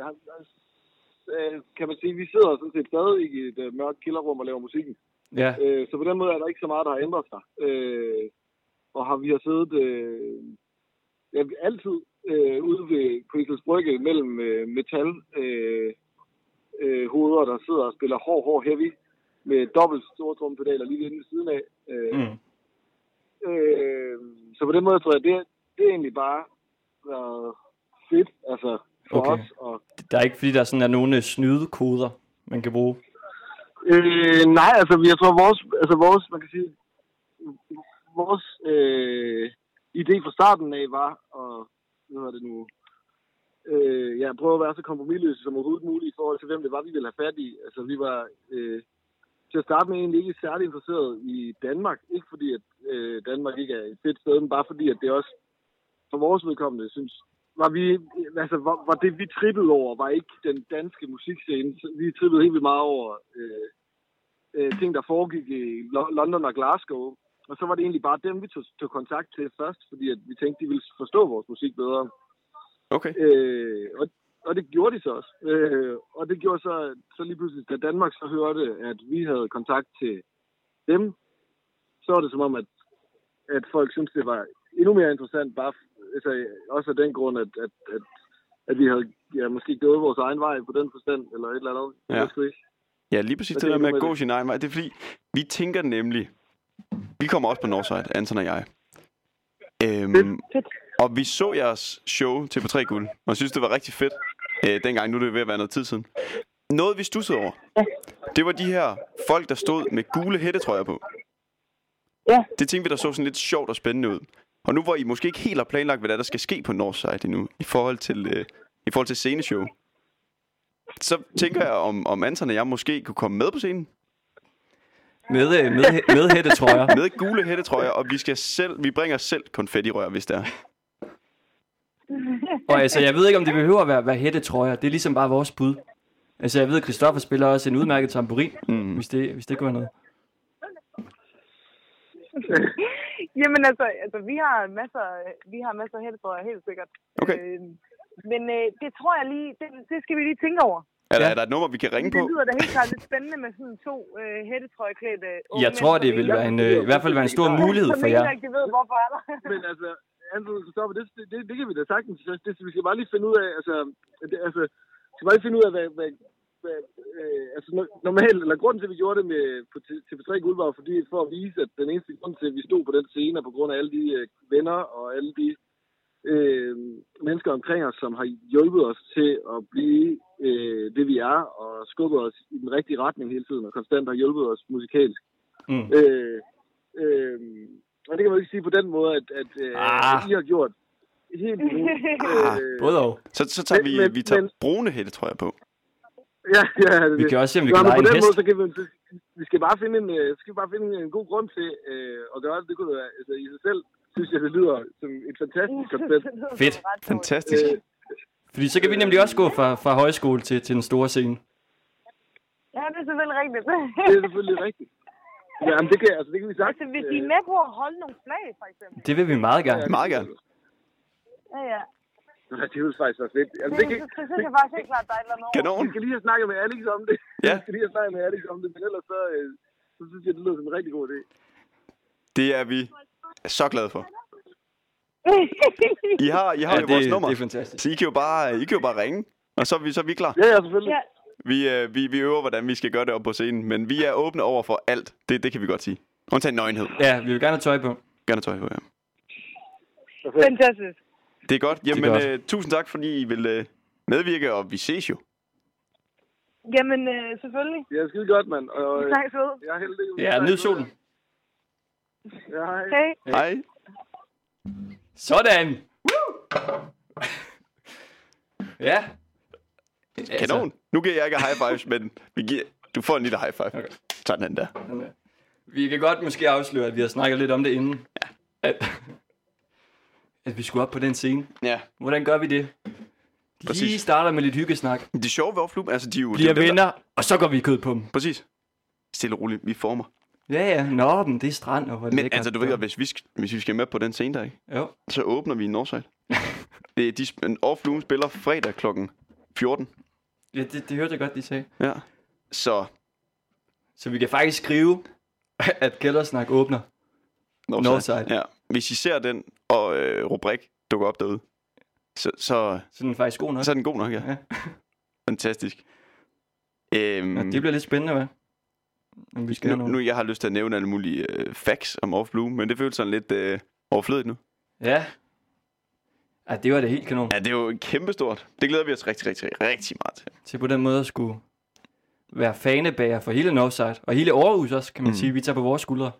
øh, kan man sige, at vi sidder sådan set stadig i et øh, mørkt kælderrum og laver musikken. Ja, Øh, så på den måde er der ikke så meget, der har ændret sig. Øh, og har vi har siddet øh, ja, altid øh, ude ved, på Islands Brygge mellem øh, metal øh, øh, hoveder, der sidder og spiller hård, hård heavy med dobbelt stortrumpedaler lige inde ved siden af. Øh, mm. øh, så på den måde tror jeg, det, det er egentlig bare været fedt altså, for Okay. os. Og, der er ikke fordi, der sådan er nogle øh, snydekoder, man kan bruge. Øh, nej, altså jeg tror vores, altså vores, man kan sige, vores øh, idé fra starten af var at, hvad hedder det nu, øh, ja, prøve at være så kompromilløse som overhovedet muligt i forhold til, hvem det var, vi ville have fat i. Altså vi var øh, til at starte med egentlig ikke særlig interesseret i Danmark. Ikke fordi, at øh, Danmark ikke er et fedt sted, men bare fordi, at det også for vores vedkommende, synes, var vi, altså, var, var det, vi trippede over, var ikke den danske musikscene. Vi trippede helt vildt meget over øh, øh, ting, der foregik i London og Glasgow. Og så var det egentlig bare dem, vi tog, tog kontakt til først, fordi at vi tænkte, de ville forstå vores musik bedre. Okay. Øh, og, og det gjorde de så også. Øh, og det gjorde så, så lige pludselig, da Danmark så hørte, at vi havde kontakt til dem, så var det som om, at, at folk syntes, det var endnu mere interessant, bare altså, også af den grund, at, at, at, at vi havde ja, måske gået vores egen vej på den forstand, eller et eller andet. Ja. Jeg. Ja, lige præcis Hvad det der med at med gå det? sin egen vej. Det er fordi, vi tænker nemlig... Vi kommer også på Northside, Anton og jeg. Øhm, Fedt. Og vi så jeres show til på 3 guld, og synes, det var rigtig fedt. Øh, dengang, nu er det ved at være noget tid siden. Noget, vi stussede over, det var de her folk, der stod med gule hættetrøjer på. Ja. Det tænkte vi, der så sådan lidt sjovt og spændende ud. Og nu hvor I måske ikke helt har planlagt, hvad der, er, der skal ske på Northside endnu, i forhold til, øh, i forhold til sceneshow, så tænker jeg, om, om Anton og jeg måske kunne komme med på scenen. Med, øh, med, med hættetrøjer. med gule hættetrøjer, og vi skal selv, vi bringer selv konfettirør, hvis det er. Og altså, jeg ved ikke, om det behøver at være, være hættetrøjer. Det er ligesom bare vores bud. Altså, jeg ved, at Christoffer spiller også en udmærket tamburin, Mm. hvis, det, hvis det kunne være noget. (laughs) Jamen altså, altså vi har masser, vi har masser af hættetrøjer, helt sikkert. Okay. Øh, men øh, det tror jeg lige, det, det skal vi lige tænke over. Er, der, Ja. er der et nummer, vi kan ringe Det på? lyder da helt klart lidt spændende med sådan to øh, hættetrøjeklædte unge Jeg tror, det vil være en, øh, i hvert fald være en stor mulighed for ikke jer. rigtig ved, hvorfor er der. Men altså, Anton Christoffer, det, det, det, det kan vi da sagtens. Det, vi skal bare lige finde ud af, altså, det, altså, vi skal bare lige finde ud af, hvad, hvad, hvad øh, altså, no- normalt, eller grunden til, at vi gjorde det med, på T- TV3 Guld, var fordi, for at vise, at den eneste grund til, at vi stod på den scene, er på grund af alle de øh, venner og alle de øh, mennesker omkring os, som har hjulpet os til at blive øh, det, vi er, og skubbet os i den rigtige retning hele tiden, og konstant har hjulpet os musikalsk. Mm. Øh, øh, og det kan man ikke sige på den måde, at, at, øh, Ah. at I har gjort helt. Ah, øh, Både og. Så, så tager Men- vi, men- vi tager men- brune hættetrøjer på. ja, ja, det, Vi kan også se, om vi kan men lege på en den hest. måde, så kan vi, vi skal bare finde en, øh, skal vi bare finde en god grund til øh, at gøre det. Det kunne være, altså i sig selv, synes jeg, det lyder som et fantastisk koncept. Fedt. Fantastisk. Øh, Fordi så kan vi nemlig også gå fra, fra højskole til, til den store scene. Ja, det er selvfølgelig rigtigt. det er selvfølgelig rigtigt. Jamen, det kan, altså, det kan vi sagt. altså, hvis I er med på at holde nogle flag, for eksempel. Det vil vi meget gerne. Meget gerne. Ja, ja. Ja, det ville faktisk være fedt. Altså, Det, det det, kan, det, synes jeg faktisk helt klart, der er et eller andet. Kanon. skal lige have snakket med Alex om det. Ja. Vi skal lige have snakket med Alex om det, men ellers så, øh, så synes jeg, det lyder som en rigtig god idé. Det er vi så glade for. (laughs) I har, I har Ja, jo vores det, nummer, det er fantastisk. så I kan jo bare, I kan jo bare ringe, og så er vi, så er vi klar. Ja, ja, selvfølgelig. ja, Vi, øh, vi, vi øver, hvordan vi skal gøre det op på scenen, men vi er åbne over for alt. Det, det kan vi godt sige. Undtagen nøgenhed. Ja, vi vil gerne have tøj på. Gerne tøj på, ja. Fantastisk. Det er godt. Jamen, godt. Øh, tusind tak, fordi I vil øh, medvirke, og vi ses jo. Jamen, øh, selvfølgelig. Det er skide godt, mand. Og, øh, Tak have. jeg er heldig. Ja, nyd solen. Ja, hej. Hej. Hej. Sådan! Woo! (laughs) ja. Kanon. Nu giver jeg ikke high fives, men vi giver, du får en lille high five. Okay. Sådan den der. Altså, vi kan godt måske afsløre, at vi har snakket lidt om det inden. Ja. At, at vi skulle op på den scene. Ja. Hvordan gør vi det? Lige Præcis. starter med lidt hyggesnak. Det sjove ved Offloop, altså de er jo... Bliver er jo dem, der- venner, og så går vi i kød på dem. Præcis. Stille og roligt, vi former. Ja, ja. Nå, men det er strand, og hvor Men lækkert. altså, du ved godt, hvis vi, skal, hvis vi skal med på den scene der, ikke? Jo. så åbner vi i Northside. (laughs) det, er- de, Offloop spiller fredag klokken 14. Ja, det, det hørte jeg godt, de sagde. Ja. Så Så vi kan faktisk skrive, (laughs) at Kældersnak åbner. Northside. Northside. Ja. Hvis I ser den og øh, rubrik dukker op derude, så, så, Så den er faktisk god nok. så er den god nok, ja. Ja. (laughs) Fantastisk. Øhm, Ja, det bliver lidt spændende, hvad? Om vi skal nu, nu, jeg har lyst til at nævne alle mulige øh, facts om Off Blue, men det føles sådan lidt øh, overflødigt nu. Ja. Ja, det var det helt kanon. Ja, det er jo kæmpestort. Det glæder vi os rigtig, rigtig, rigtig meget til. Til på den måde at skulle være fanebager for hele Northside. Og hele Aarhus også, kan man Mm. sige. Vi tager på vores skuldre.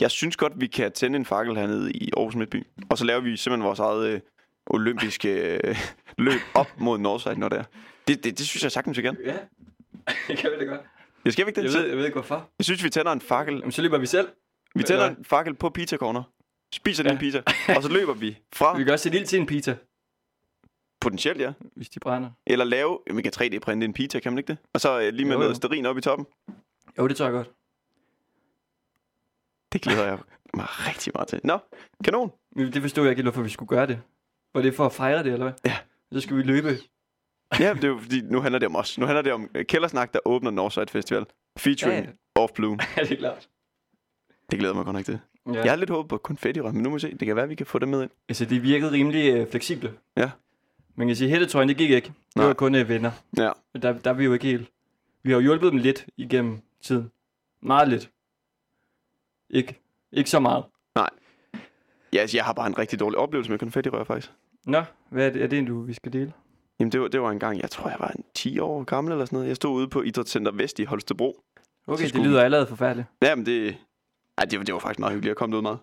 Jeg synes godt, vi kan tænde en fakkel hernede i Aarhus Midtby. Og så laver vi simpelthen vores eget øh, olympiske øh, (laughs) løb op mod Northside, når det er. Det, det, det synes jeg sagtens, vi kan. Ja, (laughs) det kan vi da godt. Jeg skal ikke det? Jeg ved, jeg ved ikke hvorfor. Jeg synes, vi tænder en fakkel. Jamen, så løber vi selv. Vi tænder Eller- en fakkel på Pizza Corner. Spiser den Ja. pizza. (laughs) Og så løber vi fra Vi kan også sætte ild til en pizza, potentielt, ja. hvis de brænder. Eller lave, vi kan 3D-printe en pizza, kan man ikke det? Og så øh, lige med Jo, noget sterin op i toppen. Jo, det tror jeg godt. Det glæder jeg mig rigtig meget til. Nå, kanon. Men det forstod jeg ikke, hvorfor vi skulle gøre det. Var det for at fejre det, eller hvad? Ja. Så skal vi løbe. Ja, det er jo fordi, nu handler det om os. Nu handler det om Kældersnak, der åbner Northside Festival. Featuring Ja, ja, Off Blue. (laughs) ja, det er klart. Det glæder mig godt nok til. Ja. Jeg har lidt håbet på konfettirør, men nu må vi se. Det kan være, vi kan få det med ind. Altså, de virkede rimelig øh, fleksible. Ja. Man kan sige, hættetrøjen, det gik ikke. Det Nej. var kun øh, venner. Ja. Men der, der er vi jo ikke helt. Vi har jo hjulpet dem lidt igennem tiden. Meget lidt. Ikke, ikke så meget. Ja, altså, jeg har bare en rigtig dårlig oplevelse med konfettirør, faktisk. Nå, hvad er det, er det du, vi skal dele? Jamen, det var, det var en gang, jeg tror, jeg var en 10 år gammel eller sådan noget. Jeg stod ude på Idrætscenter Vest i Holstebro. Okay, det lyder allerede forfærdeligt. Ja, men det, ej, det, var, det var faktisk meget hyggeligt at komme ud meget.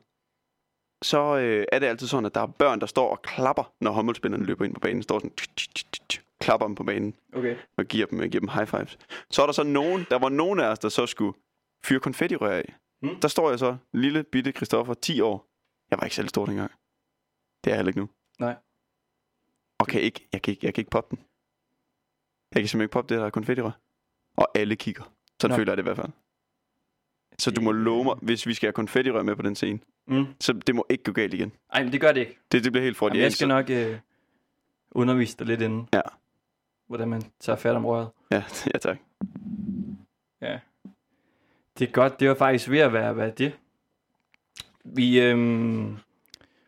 Så øh, er det altid sådan, at der er børn, der står og klapper, når håndboldspillerne løber ind på banen. Står sådan, tsk, tsk, tsk, tsk, klapper dem på banen Okay. og giver dem, giver dem high fives. Så er der så nogen, der var nogen af os, der så skulle fyre konfettirør af. Hmm. Der står jeg så, lille bitte Christoffer, 10 år. Jeg var ikke selv stor dengang. Det er jeg heller ikke nu. Nej. Og kan ikke, jeg, kan ikke, jeg kan ikke poppe den. Jeg kan simpelthen ikke poppe det der konfettirør. Og alle kigger. Sådan Nå. føler jeg det i hvert fald. Så du må love mig, hvis vi skal have konfettirør med på den scene, Mm. så det må ikke gå galt igen. Ej, men det gør det ikke. Det, det bliver helt Jamen, jeg freudiansk. skal nok øh, undervise dig lidt inden. Ja. Hvordan man tager fat om røret. Ja, (laughs) ja, tak. Ja. Det er godt. Det var faktisk ved at være, hvad det? Vi, øhm,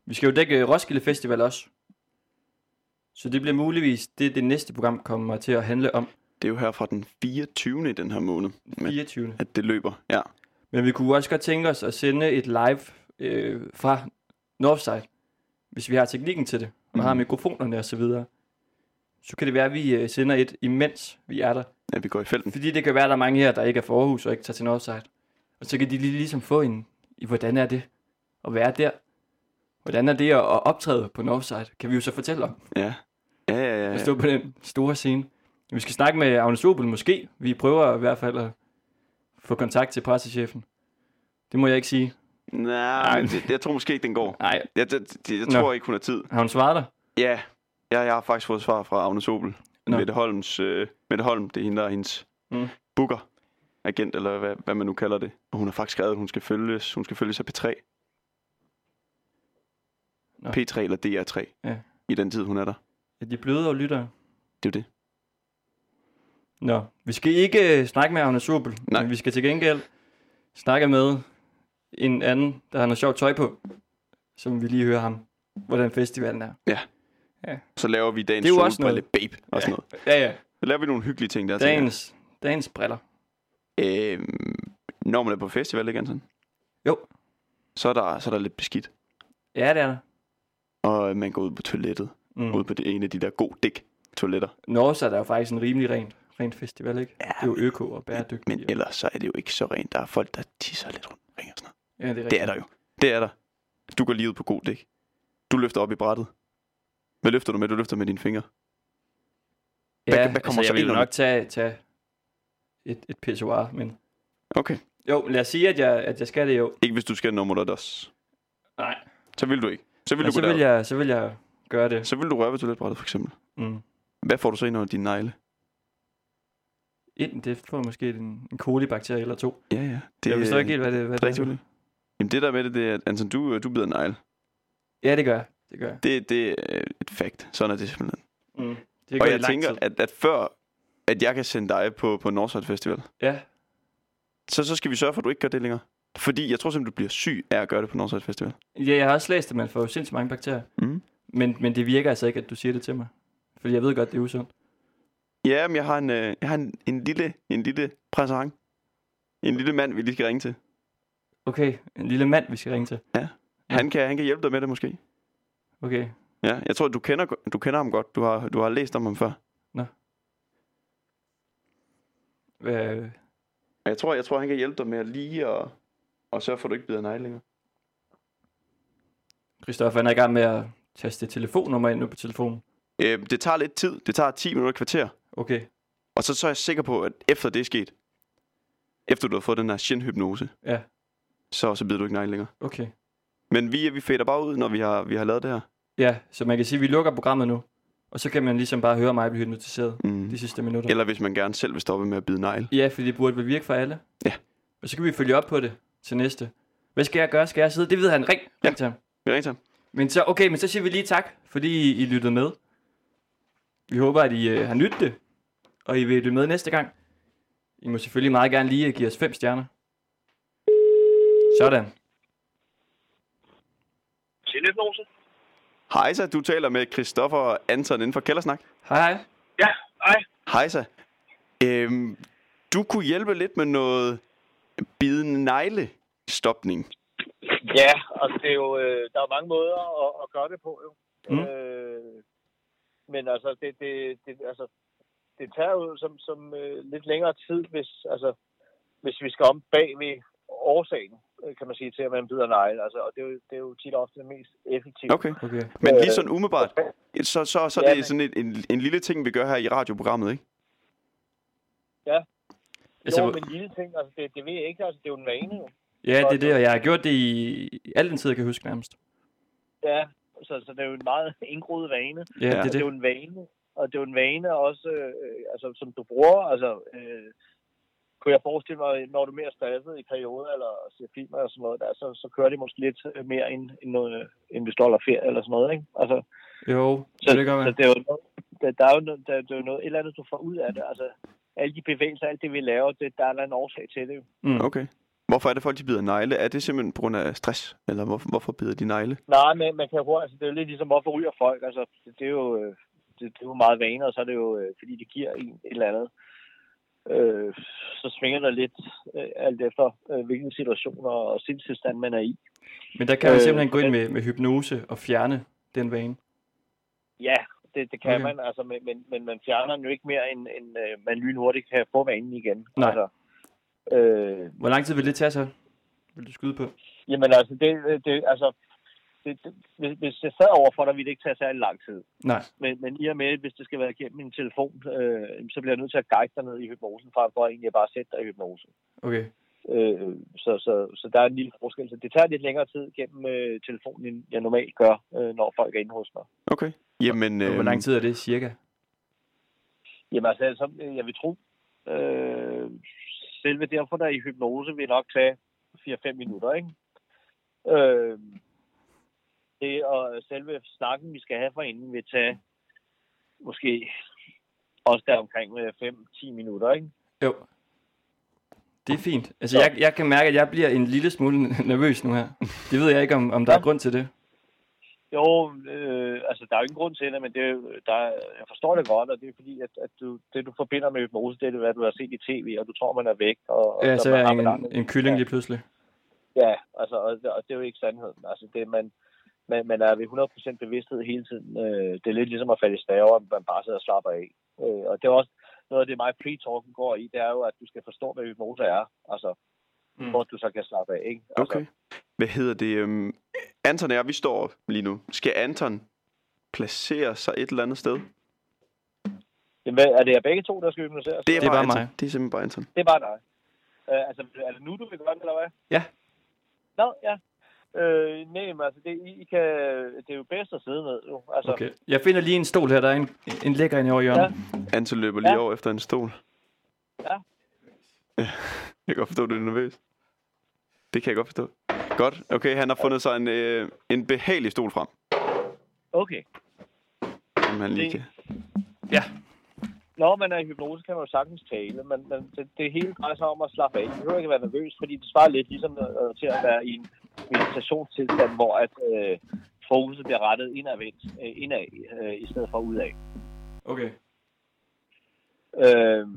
vi skal jo dække Roskilde Festival også. Så det bliver muligvis det, det næste program kommer til at handle om. Det er jo her fra den 24. i den her måned, Men- 24. at det løber. Ja. Men vi kunne også godt tænke os at sende et live øh, fra Northside, hvis vi har teknikken til det, og Mhm. har mikrofonerne og så videre. Så kan det være, at vi øh, sender et imens vi er der. ja, vi går i felten. Fordi det kan være, at der er mange her, der ikke er for Aarhus og ikke tager til Northside. Og så kan de lige ligesom få en, i hvordan er det at være der? Hvordan er det at optræde på Northside? Kan vi jo så fortælle om. Ja. Ja, ja, ja. At ja. stå på den store scene. Vi skal snakke med Agnes Obel måske. Vi prøver i hvert fald at få kontakt til pressechefen. Det må jeg ikke sige. Nej, jeg, jeg tror måske ikke, den går. Nej, Jeg, jeg, jeg, jeg Nå. tror ikke, hun har tid. har hun svaret dig? Ja, jeg, jeg har faktisk fået svar fra Agnes Opel. Nå. Mette, Holms, øh, Mette Holm, det er hende, der er hendes mm. booker. Agent, eller hvad, hvad man nu kalder det. Og hun har faktisk skrevet, at hun skal følges, hun skal følges af P3. Nå. P3 eller DR3. Ja. I den tid, hun er der. Ja, de bløde og lytter. Det er jo det. Nå, vi skal ikke øh, snakke med Agnes Opel, Nej. men vi skal til gengæld snakke med en anden, der har noget sjovt tøj på, som vi lige hører ham, hvordan festivalen er. Så laver vi dagens Det er jo også solbrille babe og sådan noget. Ja, ja. Så laver vi nogle hyggelige ting der. Dagens, dagens briller. Øhm, når man er på festival, ikke Anton? Jo. Så er der, så er der lidt beskidt. Ja, det er der. Og man går ud på toilettet. Mm. Ud på det ene af de der god dæk toiletter. Norge så er der jo faktisk en rimelig rent, rent festival, ikke? Ja, Det er jo øko og bæredygtigt. Men ellers så er det jo ikke så rent. Der er folk, der tisser lidt rundt omkring og sådan noget. ja, det er, Det er rigtigt. der jo. Det er der. Du går lige ud på god dæk. Du løfter op i brættet. Hvad løfter du med? Du løfter med dine fingre. Ja, hvad- hvad kommer altså, så jeg vil nok tage, tage et, et pissoir, men... Okay. Jo, lad os sige, at jeg, at jeg skal det jo. Ikke hvis du skal nummer dos. Nej. Så vil du ikke. Så vil Men du så vil, jeg, så vil jeg gøre det. Så vil du røre ved toiletbrættet, for eksempel. Mm. Hvad får du så ind under dine negle? Ind, det får måske en, en kolibakterie eller to. Ja, ja. Det, jeg forstår ikke helt, hvad det, hvad det er rigtigt. Jamen det der med det, det er, at Anton, du, du bider negle. Ja, det gør jeg. Det gør jeg. Det, det er et fact. Sådan er det simpelthen. Mm. Det Og jeg tænker, tid. at, at før, at jeg kan sende dig på, på Northside Festival, Ja, så, så skal vi sørge for, at du ikke gør det længere. Fordi jeg tror simpelthen, du bliver syg af at gøre det på Northside Festival. ja, jeg har også læst, at man får sindssygt mange bakterier. Mm. Men, men det virker altså ikke, at du siger det til mig. Fordi jeg ved godt, det er usundt. Ja, men jeg har en, øh, jeg har en, en lille, en lille præsent. En lille mand, vi lige skal ringe til. Okay, en lille mand, vi skal ringe til. Ja. Han kan, han kan hjælpe dig med det måske. Okay. Ja, jeg tror, du kender, du kender ham godt. Du har, du har læst om ham før. Hvad, Og jeg tror, jeg tror, han kan hjælpe dig med at lige og, og sørge for, at du ikke bider negle længere. Christoffer han er i gang med at taste telefonnummer ind nu på telefonen. Øh, det tager lidt tid. Det tager 10 minutter kvarter. Okay. Og så, så er jeg sikker på, at efter det er sket, efter du har fået den her shin-hypnose, Ja, så, så bider du ikke negle længere. okay. Men vi, vi fader bare ud, når vi har, vi har lavet det her. Ja, så man kan sige, at vi lukker programmet nu. Og så kan man ligesom bare høre mig blive hypnotiseret Mm. de sidste minutter. Eller hvis man gerne selv vil stoppe med at bide negle. Ja, fordi det burde vel virke for alle. Ja. Og så kan vi følge op på det til næste. Hvad skal jeg gøre? Skal jeg sidde? Det ved han. Ring, ring Ja. til ham. Vi ringer til ham. Men så, okay, men så siger vi lige tak, fordi I, I lyttede med. Vi håber, at I øh, har nyttet det, og I vil lytte med næste gang. I må selvfølgelig meget gerne lige give os fem stjerner. Sådan. Hej så, du taler med Christoffer og Anton inden for Kældersnak. Hej, hej. Ja, hej. Hej så. Øhm, du kunne hjælpe lidt med noget bide negle stopning. Ja, altså det er jo, øh, der er mange måder at, at gøre det på, jo. Mm. Øh, men altså, det, det, det, altså, det tager jo som, som øh, lidt længere tid, hvis, altså, hvis vi skal om bag ved årsagen, øh, kan man sige, til at man bider negle. Altså, og det er, jo, det er jo tit ofte det mest effektive. Okay. Okay. Men lige Øh, sådan umiddelbart, så, så, så er Ja, det men- sådan en, en, en lille ting, vi gør her i radioprogrammet, ikke? Altså, jo, men lille ting, altså, det, det ved jeg ikke, altså, det er jo en vane, jo. ja, det er det, og jeg har gjort det i, i al den tid, jeg kan huske nærmest. Ja, så, så det er jo en meget (laughs) indgroet vane. Ja, det er Det er det. jo en vane, og det er jo en vane også, øh, altså, som du bruger, altså, øh, kunne jeg forestille mig, når du er mere stresset i perioder, eller ser film og sådan noget der, så, så kører det måske lidt øh, mere, end, end, noget, end hvis du holder ferie eller sådan noget, ikke? Altså, Jo, så, så det gør så man. det er jo noget, der, der er jo noget, der, det er jo noget, et eller andet, du får ud af det, altså, alle de bevægelser, alt det vi laver, det, der er der en årsag til det. Mm. Okay. Hvorfor er det folk, de bider negle? Er det simpelthen på grund af stress? Eller hvorfor, hvorfor bider de negle? Nej, men man kan jo altså, det er jo lidt ligesom, hvorfor ryger folk, altså, det, det er jo, øh, det, det er jo meget vaner, og så er det jo, øh, fordi det giver en et eller andet. Øh, så svinger der lidt øh, alt efter, øh, hvilken situationer og sindstilstand man er i. Men der kan man Øh, simpelthen gå ind med, med hypnose og fjerne den vane. Ja, det, det kan Okay. okay. man, altså, men, men, men man fjerner den jo ikke mere, end, end øh, man lynhurtigt kan få vanen igen. Nej. Altså, øh, Hvor lang tid vil det tage så? Vil du skyde på? jamen altså, det, det, altså det, det, hvis, hvis jeg sad over for dig, ville det ikke tage særlig lang tid. Nej. Men, men i og med, hvis det skal være gennem min telefon, øh, så bliver jeg nødt til at guide dig ned i hypnosen, frem for egentlig at bare sætte dig i hypnose. Okay. Øh, så, så, så der er en lille forskel. Så det tager lidt længere tid gennem øh, telefonen, end jeg normalt gør, øh, når folk er inde hos mig. Okay. Jamen, Hvor øh, lang tid er det cirka? Jamen altså, så, øh, jeg vil tro, øh, selve derfor der i hypnose vil nok tage 4-5 minutter, ikke? Øh, det og selve snakken, vi skal have for inden, vil tage måske også der omkring 5-10 minutter, ikke? Jo. Det er fint. Altså, jeg, jeg kan mærke, at jeg bliver en lille smule nervøs nu her. Det ved jeg ikke, om, om der er Ja. grund til det. Jo, øh, altså der er jo ingen grund til det, men det, er der, er- jeg forstår det godt, og det er fordi, at, at du, det du forbinder med hypnose, det er, hvad du har set i tv, og du tror, man er væk. Og, Ja, så er man en, en kylling lige pludselig. Ja, altså, og, det- og det er jo ikke sandheden. Altså, det, man, man, man er ved 100% bevidsthed hele tiden. Øh, det er lidt ligesom at falde i staver, at man bare sidder og slapper af. Øh, og det er også noget af det, mig pre-talken går i, det er jo, at du skal forstå, hvad hypnose er. Altså, Mm. hvor du så kan slappe af, ikke? Altså, okay. Hvad hedder det? Um, Anton og jeg, vi står lige nu. Skal Anton placere sig et eller andet sted? Jamen, hvad- er det jer begge to, der skal hypnotiseres? Det er, Det er bare bare mig. Det er simpelthen bare Anton. Det er bare dig. Øh, altså, er det nu, du vil gøre det, eller hvad? Ja. Nå, ja. Øh, nej, men altså, det, I, I kan, det er jo bedst at sidde ned, jo. Altså, Okay. Jeg finder lige en stol her. Der er en, en lækker en over i hjørnet. Anton løber lige Ja. over efter en stol. Ja. (laughs) Jeg kan godt forstå, at du er nervøs. Det kan jeg godt forstå. Godt. Okay, han har fundet sig en, øh, en behagelig stol frem, Okay. som han lige kan... Ja. Når man er i hypnose, kan man jo sagtens tale, men, men det, det hele drejer sig om at slappe af. Du behøver ikke at være nervøs, fordi det svarer lidt ligesom øh, til at være i en meditationstilstand, hvor at øh, fokuset bliver rettet indadvendt, øh, indad, øh, i stedet for udad. Okay. Øh,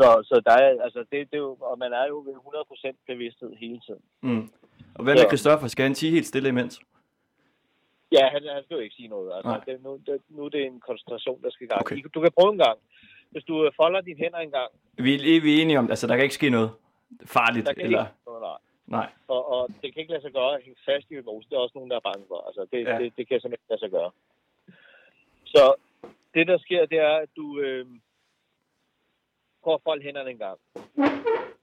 så, så der er, altså, det, det er jo, og man er jo ved 100% bevidsthed hele tiden. Mm. Og hvad med Christoffer? Skal han sige helt stille imens? Ja, han, han skal jo ikke sige noget. Altså, Nej. det, nu, det, nu er det en koncentration, der skal i gang. Okay. Du kan prøve en gang. Hvis du øh, folder dine hænder en gang, Vi er, vi er enige om, altså der kan ikke ske noget farligt, der kan eller... ikke noget, nej. Nej. Og, og det kan ikke lade sig gøre at hænge fast i hypnose. Det er også nogen, der er bange for. Altså, det, ja. det, det kan simpelthen ikke lade sig gøre. Så det, der sker, det er, at du øh, at folde hænderne en gang.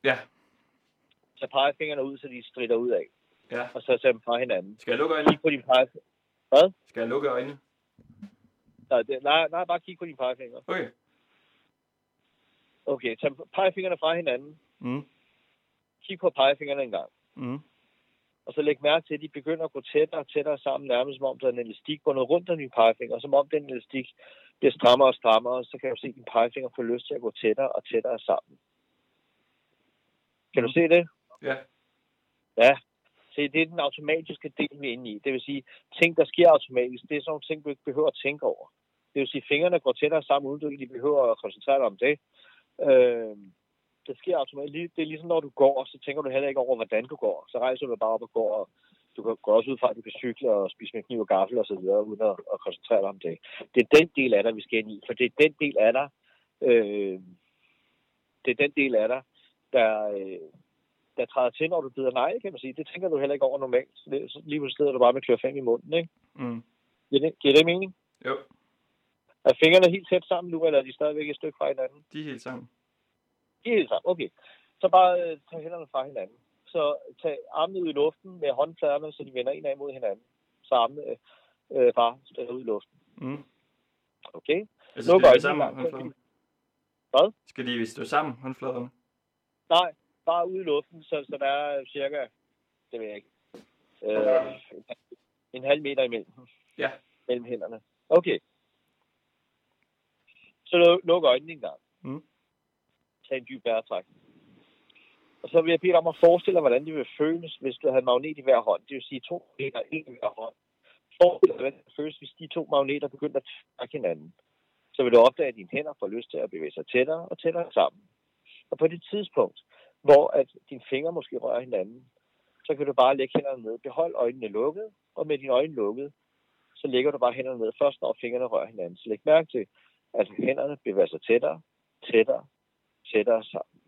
Ja. Så peger fingrene ud, så de strider ud af. Ja. Og så sætter dem fra hinanden. Skal jeg lukke øjnene? Kig på dine pege... Skal jeg lukke øjnene? Nej, det, nej, nej, bare kig på dine pegefingre. Okay. Okay, tag pegefingrene fra hinanden. Mm. Kig på pegefingrene en gang. Mm. Og så læg mærke til, at de begynder at gå tættere og tættere sammen, nærmest som om der er en elastik bundet rundt om dine pegefinger. Som om den elastik bliver strammere og strammere, så kan du se, at dine pegefinger får lyst til at gå tættere og tættere sammen. Kan du se det? Ja. Ja. Se, det er den automatiske del, vi er inde i. Det vil sige, ting, der sker automatisk, det er sådan nogle ting, du ikke behøver at tænke over. Det vil sige, fingrene går tættere sammen, uden du egentlig behøver at koncentrere dig om det. Øh, det sker automatisk. Det er ligesom, når du går, så tænker du heller ikke over, hvordan du går. Så rejser du bare op og går, og du kan gå også ud fra, at du kan cykle og spise med kniv og gaffel og så videre, uden at, at koncentrere dig om det. Det er den del af dig, vi skal ind i. For det er den del af dig, øh, det er den del af dig, der, øh, der træder til, når du bider nej, kan man sige. Det tænker du heller ikke over normalt. Så det, så lige pludselig sidder du bare med klør 5 i munden, ikke? Mm. Giver det, giver det mening? Jo, Er fingrene helt tæt sammen nu, eller er de stadigvæk et stykke fra hinanden? de er helt sammen. Helt sammen, okay. Så bare øh, tag hænderne fra hinanden. Så tag armene ud i luften med håndfladerne, så de vender indad mod hinanden. Så armene øh, bare ud i luften. Mm. Okay? Altså, Luk skal de sammen, en håndfladerne? Hvad? Skal de stå sammen, håndfladerne? Nej, bare ude i luften, så, så der er cirka, det ved jeg ikke, øh, en halv meter imellem. Ja. Mellem hænderne. Okay. Så luk øjnene en gang. Mm tage en dyb vejrtrækning. Og så vil jeg bede dig om at forestille dig, hvordan det vil føles, hvis du havde en magnet i hver hånd. Det vil sige to magneter, en i hver hånd. Forestil dig, hvordan det føles, hvis de to magneter begynder at trække hinanden. Så vil du opdage, at dine hænder får lyst til at bevæge sig tættere og tættere sammen. Og på det tidspunkt, hvor at dine fingre måske rører hinanden, så kan du bare lægge hænderne ned. Behold øjnene lukket, og med dine øjne lukket, så lægger du bare hænderne ned først, når fingrene rører hinanden. Så læg mærke til, at hænderne bevæger sig tættere, tættere, tættere sammen.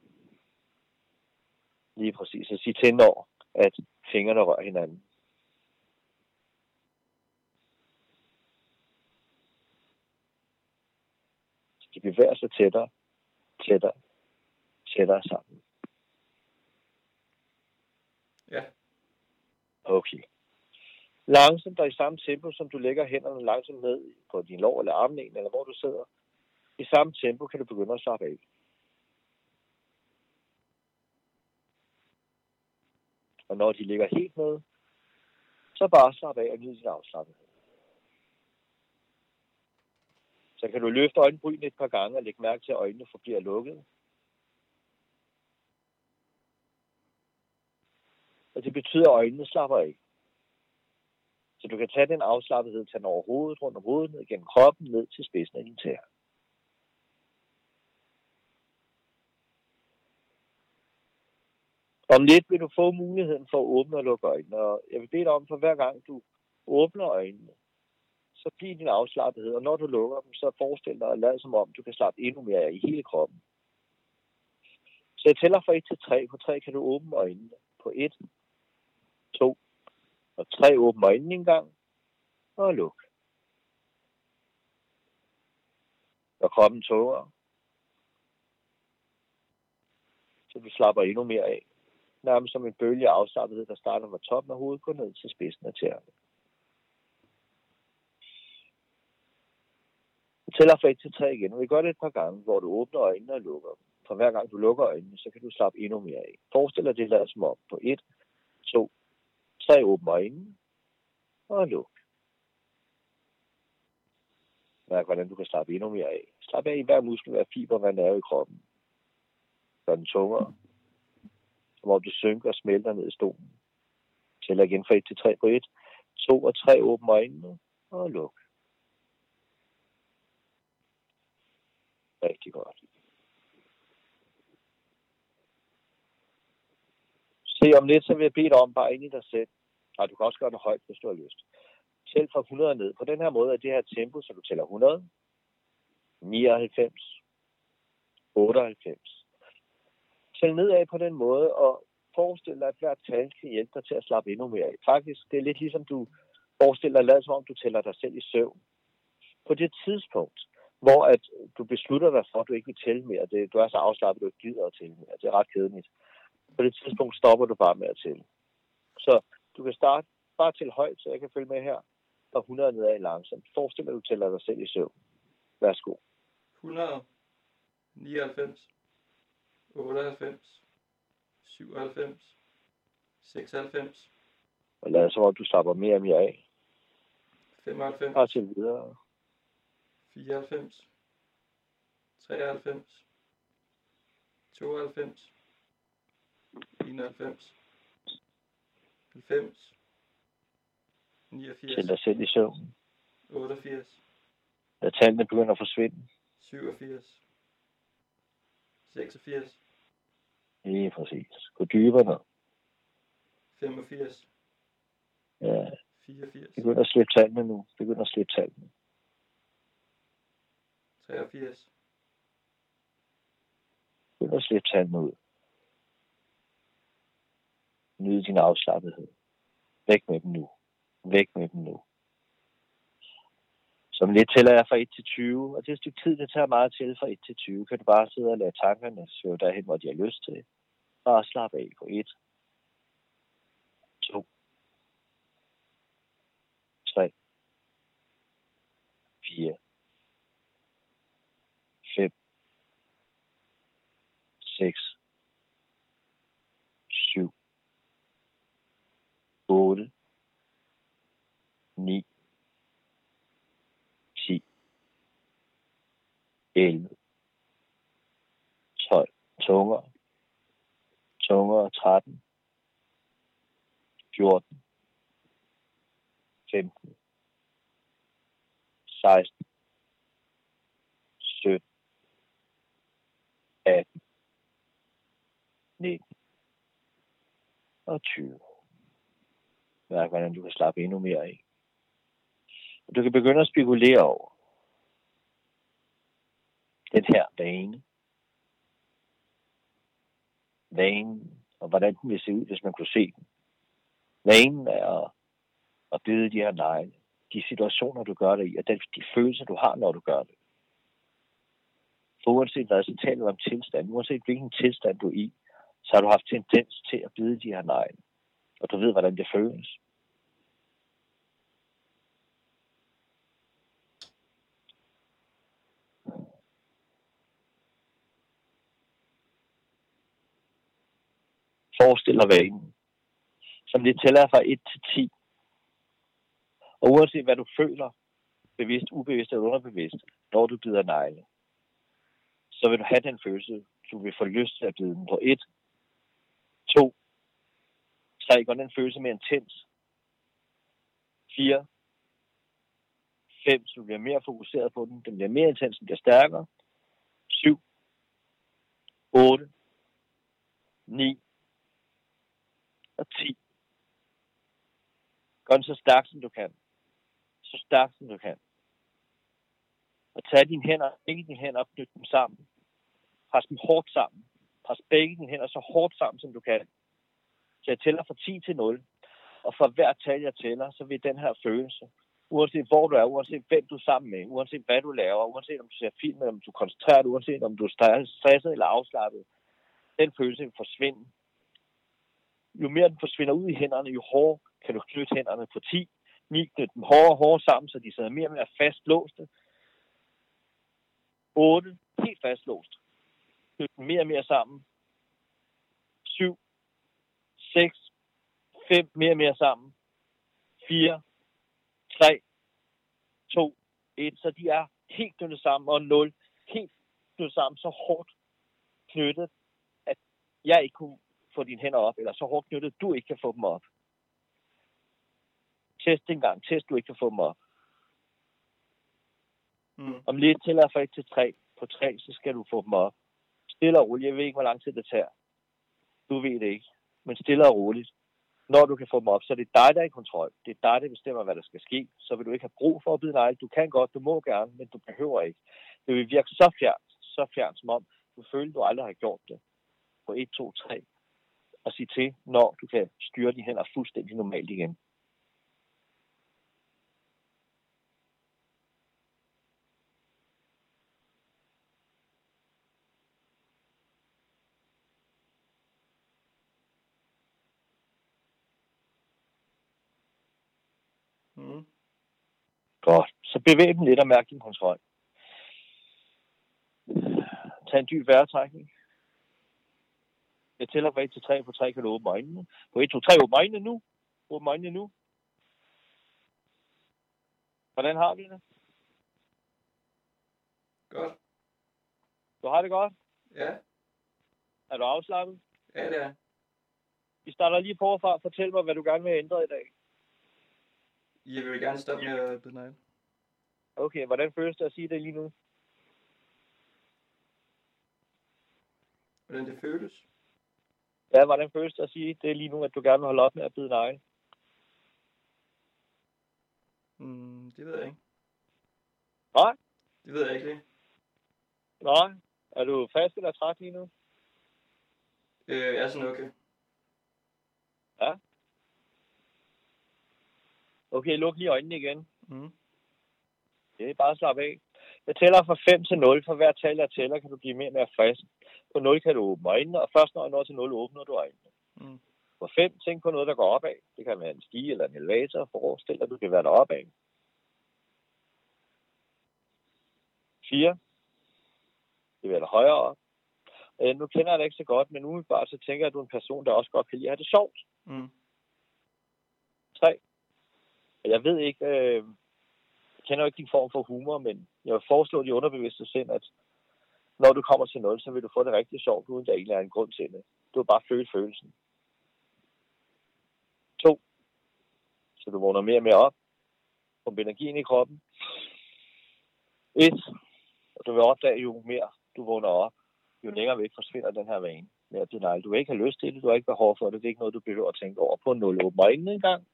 Lige præcis. Så sig til, når at fingrene rører hinanden. De bevæger sig tættere, tættere, tættere sammen. Ja. Okay. Langsomt og i samme tempo, som du lægger hænderne langsomt ned på din lår eller armlæn, eller hvor du sidder. I samme tempo kan du begynde at slappe af. Og når de ligger helt nede, så bare slap af og nyde din afslappethed. Så kan du løfte øjenbrynene et par gange og lægge mærke til, at øjnene forbliver lukket. Og det betyder, at øjnene slapper af. Så du kan tage den afslappethed, tage den over hovedet, rundt om hovedet, ned gennem kroppen, ned til spidsen af din tæer. Om lidt vil du få muligheden for at åbne og lukke øjnene, og jeg vil bede dig om, for hver gang du åbner øjnene, så bliver din afslappethed, og når du lukker dem, så forestil dig at lade som om, du kan slappe endnu mere af i hele kroppen. Så jeg tæller fra 1 til 3. På 3 kan du åbne øjnene. På 1, 2 og 3 åbne øjnene en gang, og luk. Og kroppen tåger, så du slapper endnu mere af. Nærmest som en bølge af afslappethed, der starter fra toppen af hovedet, går ned til spidsen af tæerne. Jeg tæller fra 1 til 3 igen. Vi gør det et par gange, hvor du åbner øjnene og lukker dem. For hver gang du lukker øjnene, så kan du slappe endnu mere af. Forestil dig det der som om på 1, 2, 3 åbne øjnene og luk. Mærk, hvordan du kan slappe endnu mere af. Slap af i hver muskel, hver fiber, hver nerve i kroppen. Gør den tungere. Som om du synker og smelter ned i stolen. Tæller igen fra 1 til 3 på 1. 2 og 3 åbne øjnene og luk. Rigtig godt. Se om lidt, så vil jeg bede dig om bare ind i dig selv. Og du kan også gøre det højt, hvis du har lyst. Tæl fra 100 ned. På den her måde er det her tempo, så du tæller 100, 99, 98. Tæl nedad på den måde, og forestil dig, at hver tal kan hjælpe dig til at slappe endnu mere af. Faktisk, det er lidt ligesom du forestiller dig, lad som om du tæller dig selv i søvn. På det tidspunkt, hvor at du beslutter dig for, at du ikke vil tælle mere. Det, du er så afslappet, at du ikke gider at tælle mere. Det er ret kedeligt. På det tidspunkt stopper du bare med at tælle. Så du kan starte bare til højt, så jeg kan følge med her. Fra 100 nedad langsomt. Forestil dig, at du tæller dig selv i søvn. Værsgo. 100, 99, 98, 97, 96, Og lad som om du slapper mere og mere af. 95, Bare til videre. 94, 93, 92, 91, 90, 89, Tæl dig selv i søvn. 88, Lad tallene begynde at forsvinde. 87, 86, Lige præcis. Gå dybere ned. 85, Ja, 84, begynd at slippe tallene nu. Begynd at slippe tallene. 83, Begynd at slippe tallene ud. Nyd din afslappethed. Væk med dem nu. Væk med dem nu. Som lidt tæller jeg fra 1 til 20, og det er et stykke tid, det tager meget til fra 1 til 20. Kan du bare sidde og lade tankerne svæve derhen, hvor de har lyst til. Bare slappe af på 1, 2, 3, 4, 5, 6, 7, 8, 9, 10, 11, 12, tungere, tungere, 13, 14, 15, 16, 17, 18, 19 og 20. Mærk, hvordan du kan slappe endnu mere af. Og du kan begynde at spekulere over den her vane. Vanen, og hvordan den ville se ud, hvis man kunne se den. Vanen er at, at bide de her negle. De situationer, du gør det i, og den, de følelser, du har, når du gør det. For uanset hvad, så taler du om tilstand. Uanset hvilken tilstand du er i, så har du haft tendens til at bide de her negle. Og du ved, hvordan det føles. Forestiller vanen, som det tæller fra 1 til 10. Og uanset hvad du føler, bevidst, ubevidst eller underbevidst, når du bider negle, så vil du have den følelse, du vil få lyst til at bide den på. 1, 2, 3, gør den følelse mere intens, 4, 5, så du bliver mere fokuseret på den, den bliver mere intens, den bliver stærkere, 7, 8, 9 og 10. Gør den så stærk, som du kan. Så stærk, som du kan. Og tag dine hænder, begge dine hænder og knyt dem sammen. Pres dem hårdt sammen. Pres begge dine hænder så hårdt sammen, som du kan. Så jeg tæller fra 10 til 0. Og for hver tal, jeg tæller, så vil den her følelse, uanset hvor du er, uanset hvem du er sammen med, uanset hvad du laver, uanset om du ser film, eller om du koncentrerer dig, uanset om du er stresset eller afslappet, den følelse vil forsvinde. Jo mere den forsvinder ud i hænderne, jo hårdere kan du knytte hænderne på 10. 9 knytte dem hårdere og hårdere sammen, så de sidder mere og mere fastlåste. 8. Helt fastlåst. Knyt dem mere og mere sammen. 7. 6. 5. Mere og mere sammen. 4. 3. 2. 1. Så de er helt knyttet sammen. Og 0. Helt knyttet sammen. Så hårdt knyttet, at jeg ikke kunne få dine hænder op. Eller så hårdt knyttet, du ikke kan få dem op. Test en gang. Test, du ikke kan få dem op. Mm. Om lidt tæller jeg fra 1 til 3. På 3, så skal du få dem op. Stille og roligt. Jeg ved ikke, hvor lang tid det tager. Du ved det ikke. Men stille og roligt. Når du kan få dem op, så er det dig, der er i kontrol. Det er dig, der bestemmer, hvad der skal ske. Så vil du ikke have brug for at bide negle. Du kan godt, du må gerne, men du behøver ikke. Det vil virke så fjernt, så fjernt, som om du føler, du aldrig har gjort det. På 1, 2, 3. Og sige til, når du kan styre dine hænder fuldstændig normalt igen. Mm. Godt. Så bevæg dem lidt og mærk din kontrol. Tag en dyb vejrtrækning. Jeg tæller fra 1 til 3. På 3 kan du åbne øjnene. På 1, 2, 3. Åbne øjnene nu. Åbne øjnene nu. Hvordan har vi det? Godt. Du har det godt? Ja. Er du afslappet? Ja, det er. Vi starter lige på fra. Fortæl mig, hvad du gerne vil ændre i dag. Jeg vil gerne stoppe med at bide. Okay, hvordan føles det at sige det lige nu? Hvordan det føles. Ja, hvordan føles det at sige det lige nu, at du gerne vil holde op med at bide negle? Mm, det ved jeg ikke. Nej. Det ved jeg ikke lige. Nej. Er du fast eller træt lige nu? Øh, jeg er sådan okay. Okay, luk lige øjnene igen. Mm. Det er bare at slappe af. Jeg tæller fra 5 til 0. For hver tal, jeg tæller, kan du blive mere og mere frisk. På 0 kan du åbne øjnene, og først når jeg når til 0, åbner du øjnene. Mm. På 5, tænk på noget, der går opad. Det kan være en stige eller en elevator. Forestil dig, at du kan være deroppe af. 4. Det vil højere op. Øh, nu kender jeg dig ikke så godt, men umiddelbart så tænker jeg, at du er en person, der også godt kan lide at have det sjovt. Mm. 3. Jeg ved ikke, øh, jeg kender jo ikke din form for humor, men jeg vil foreslå de underbevidste sind, at når du kommer til 0, så vil du få det rigtig sjovt, uden der egentlig er en grund til det. Du vil bare føle følelsen. 2. Så du vågner mere og mere op. Pump energien i kroppen. 1. Og du vil opdage, jo mere du vågner op, jo længere væk forsvinder den her vane med at denial. Du vil ikke have lyst til det, du har ikke behov for det, det er ikke noget, du behøver at tænke over på 0. Åbne øjnene en gang.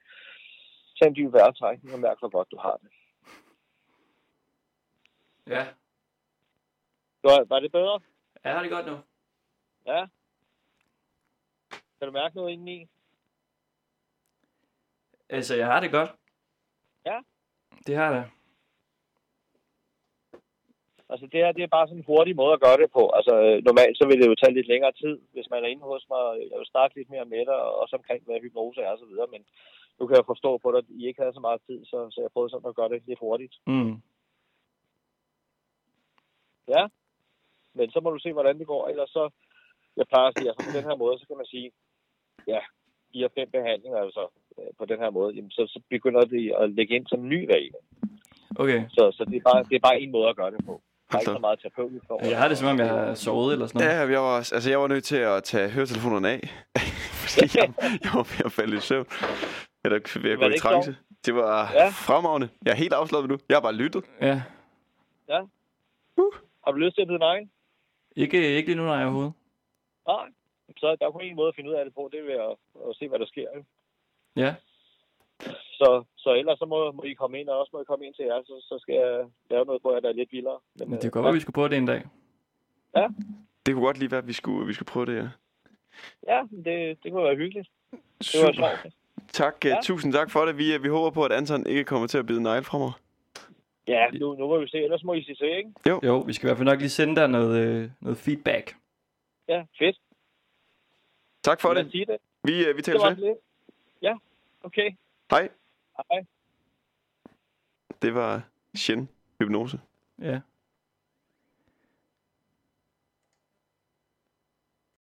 Tag en dyb vejrtrækning og mærk, hvor godt du har det. Ja. Var, var det bedre? Ja, har det godt nu. Ja. Kan du mærke noget indeni? Altså, jeg har det godt. Ja. Det har jeg. Altså det her, det er bare sådan en hurtig måde at gøre det på. Altså øh, normalt så vil det jo tage lidt længere tid, hvis man er inde hos mig. Jeg vil snakke lidt mere med dig, og også omkring, hvad hypnose er og så videre. Men nu kan jeg forstå på dig, at I ikke havde så meget tid, så, så jeg prøvede sådan at gøre det lidt hurtigt. Mm. Ja, men så må du se, hvordan det går. Ellers så, jeg plejer at sige, altså på den her måde, så kan man sige, ja, fire fem behandlinger, altså øh, på den her måde, jamen, så, så begynder det at lægge ind som en ny regel. Okay. Så, så det, er bare, det er bare en måde at gøre det på. Der er ikke så meget terapeutisk for. Jeg har det som om, jeg har sovet eller sådan noget. Ja, jeg var, også- altså, jeg var nødt til at tage høretelefonerne af, (laughs) fordi jeg, jeg var ved at falde i søvn. Eller ved at Var gå i trance. Det var Ja. fremragende. Jeg er helt afslappet nu. Jeg har bare lyttet. Ja. Har du lyst til at byde nej? Ikke, ikke lige nu, nej, overhovedet. Nej. Så der er kun en måde at finde ud af det på, det er ved at, at se, hvad der sker. ikke? Ja. Så, så ellers så må, må I komme ind, og også må I komme ind til jer, så, så skal jeg lave noget på jer, der er lidt vildere. Men, Men det øh, kunne godt være, vi skulle prøve det en dag. Det kunne godt lige være, at vi skulle, vi skulle prøve det, ja. Ja, det, det kunne være hyggeligt. Det var Super. sjovt. Tak, ja. Ja. tusind tak for det. Vi, vi håber på, at Anton ikke kommer til at bide negl fra mig. Ja, nu, nu må vi se. Ellers må I til, ikke? Jo, vi skal i hvert fald nok lige sende dig noget, øh, noget feedback. Ja, fedt. Tak for det. det. Vi, øh, vi Det tales var ved. Ja, okay. Hej. Hej. Det var Shen Hypnose. Ja.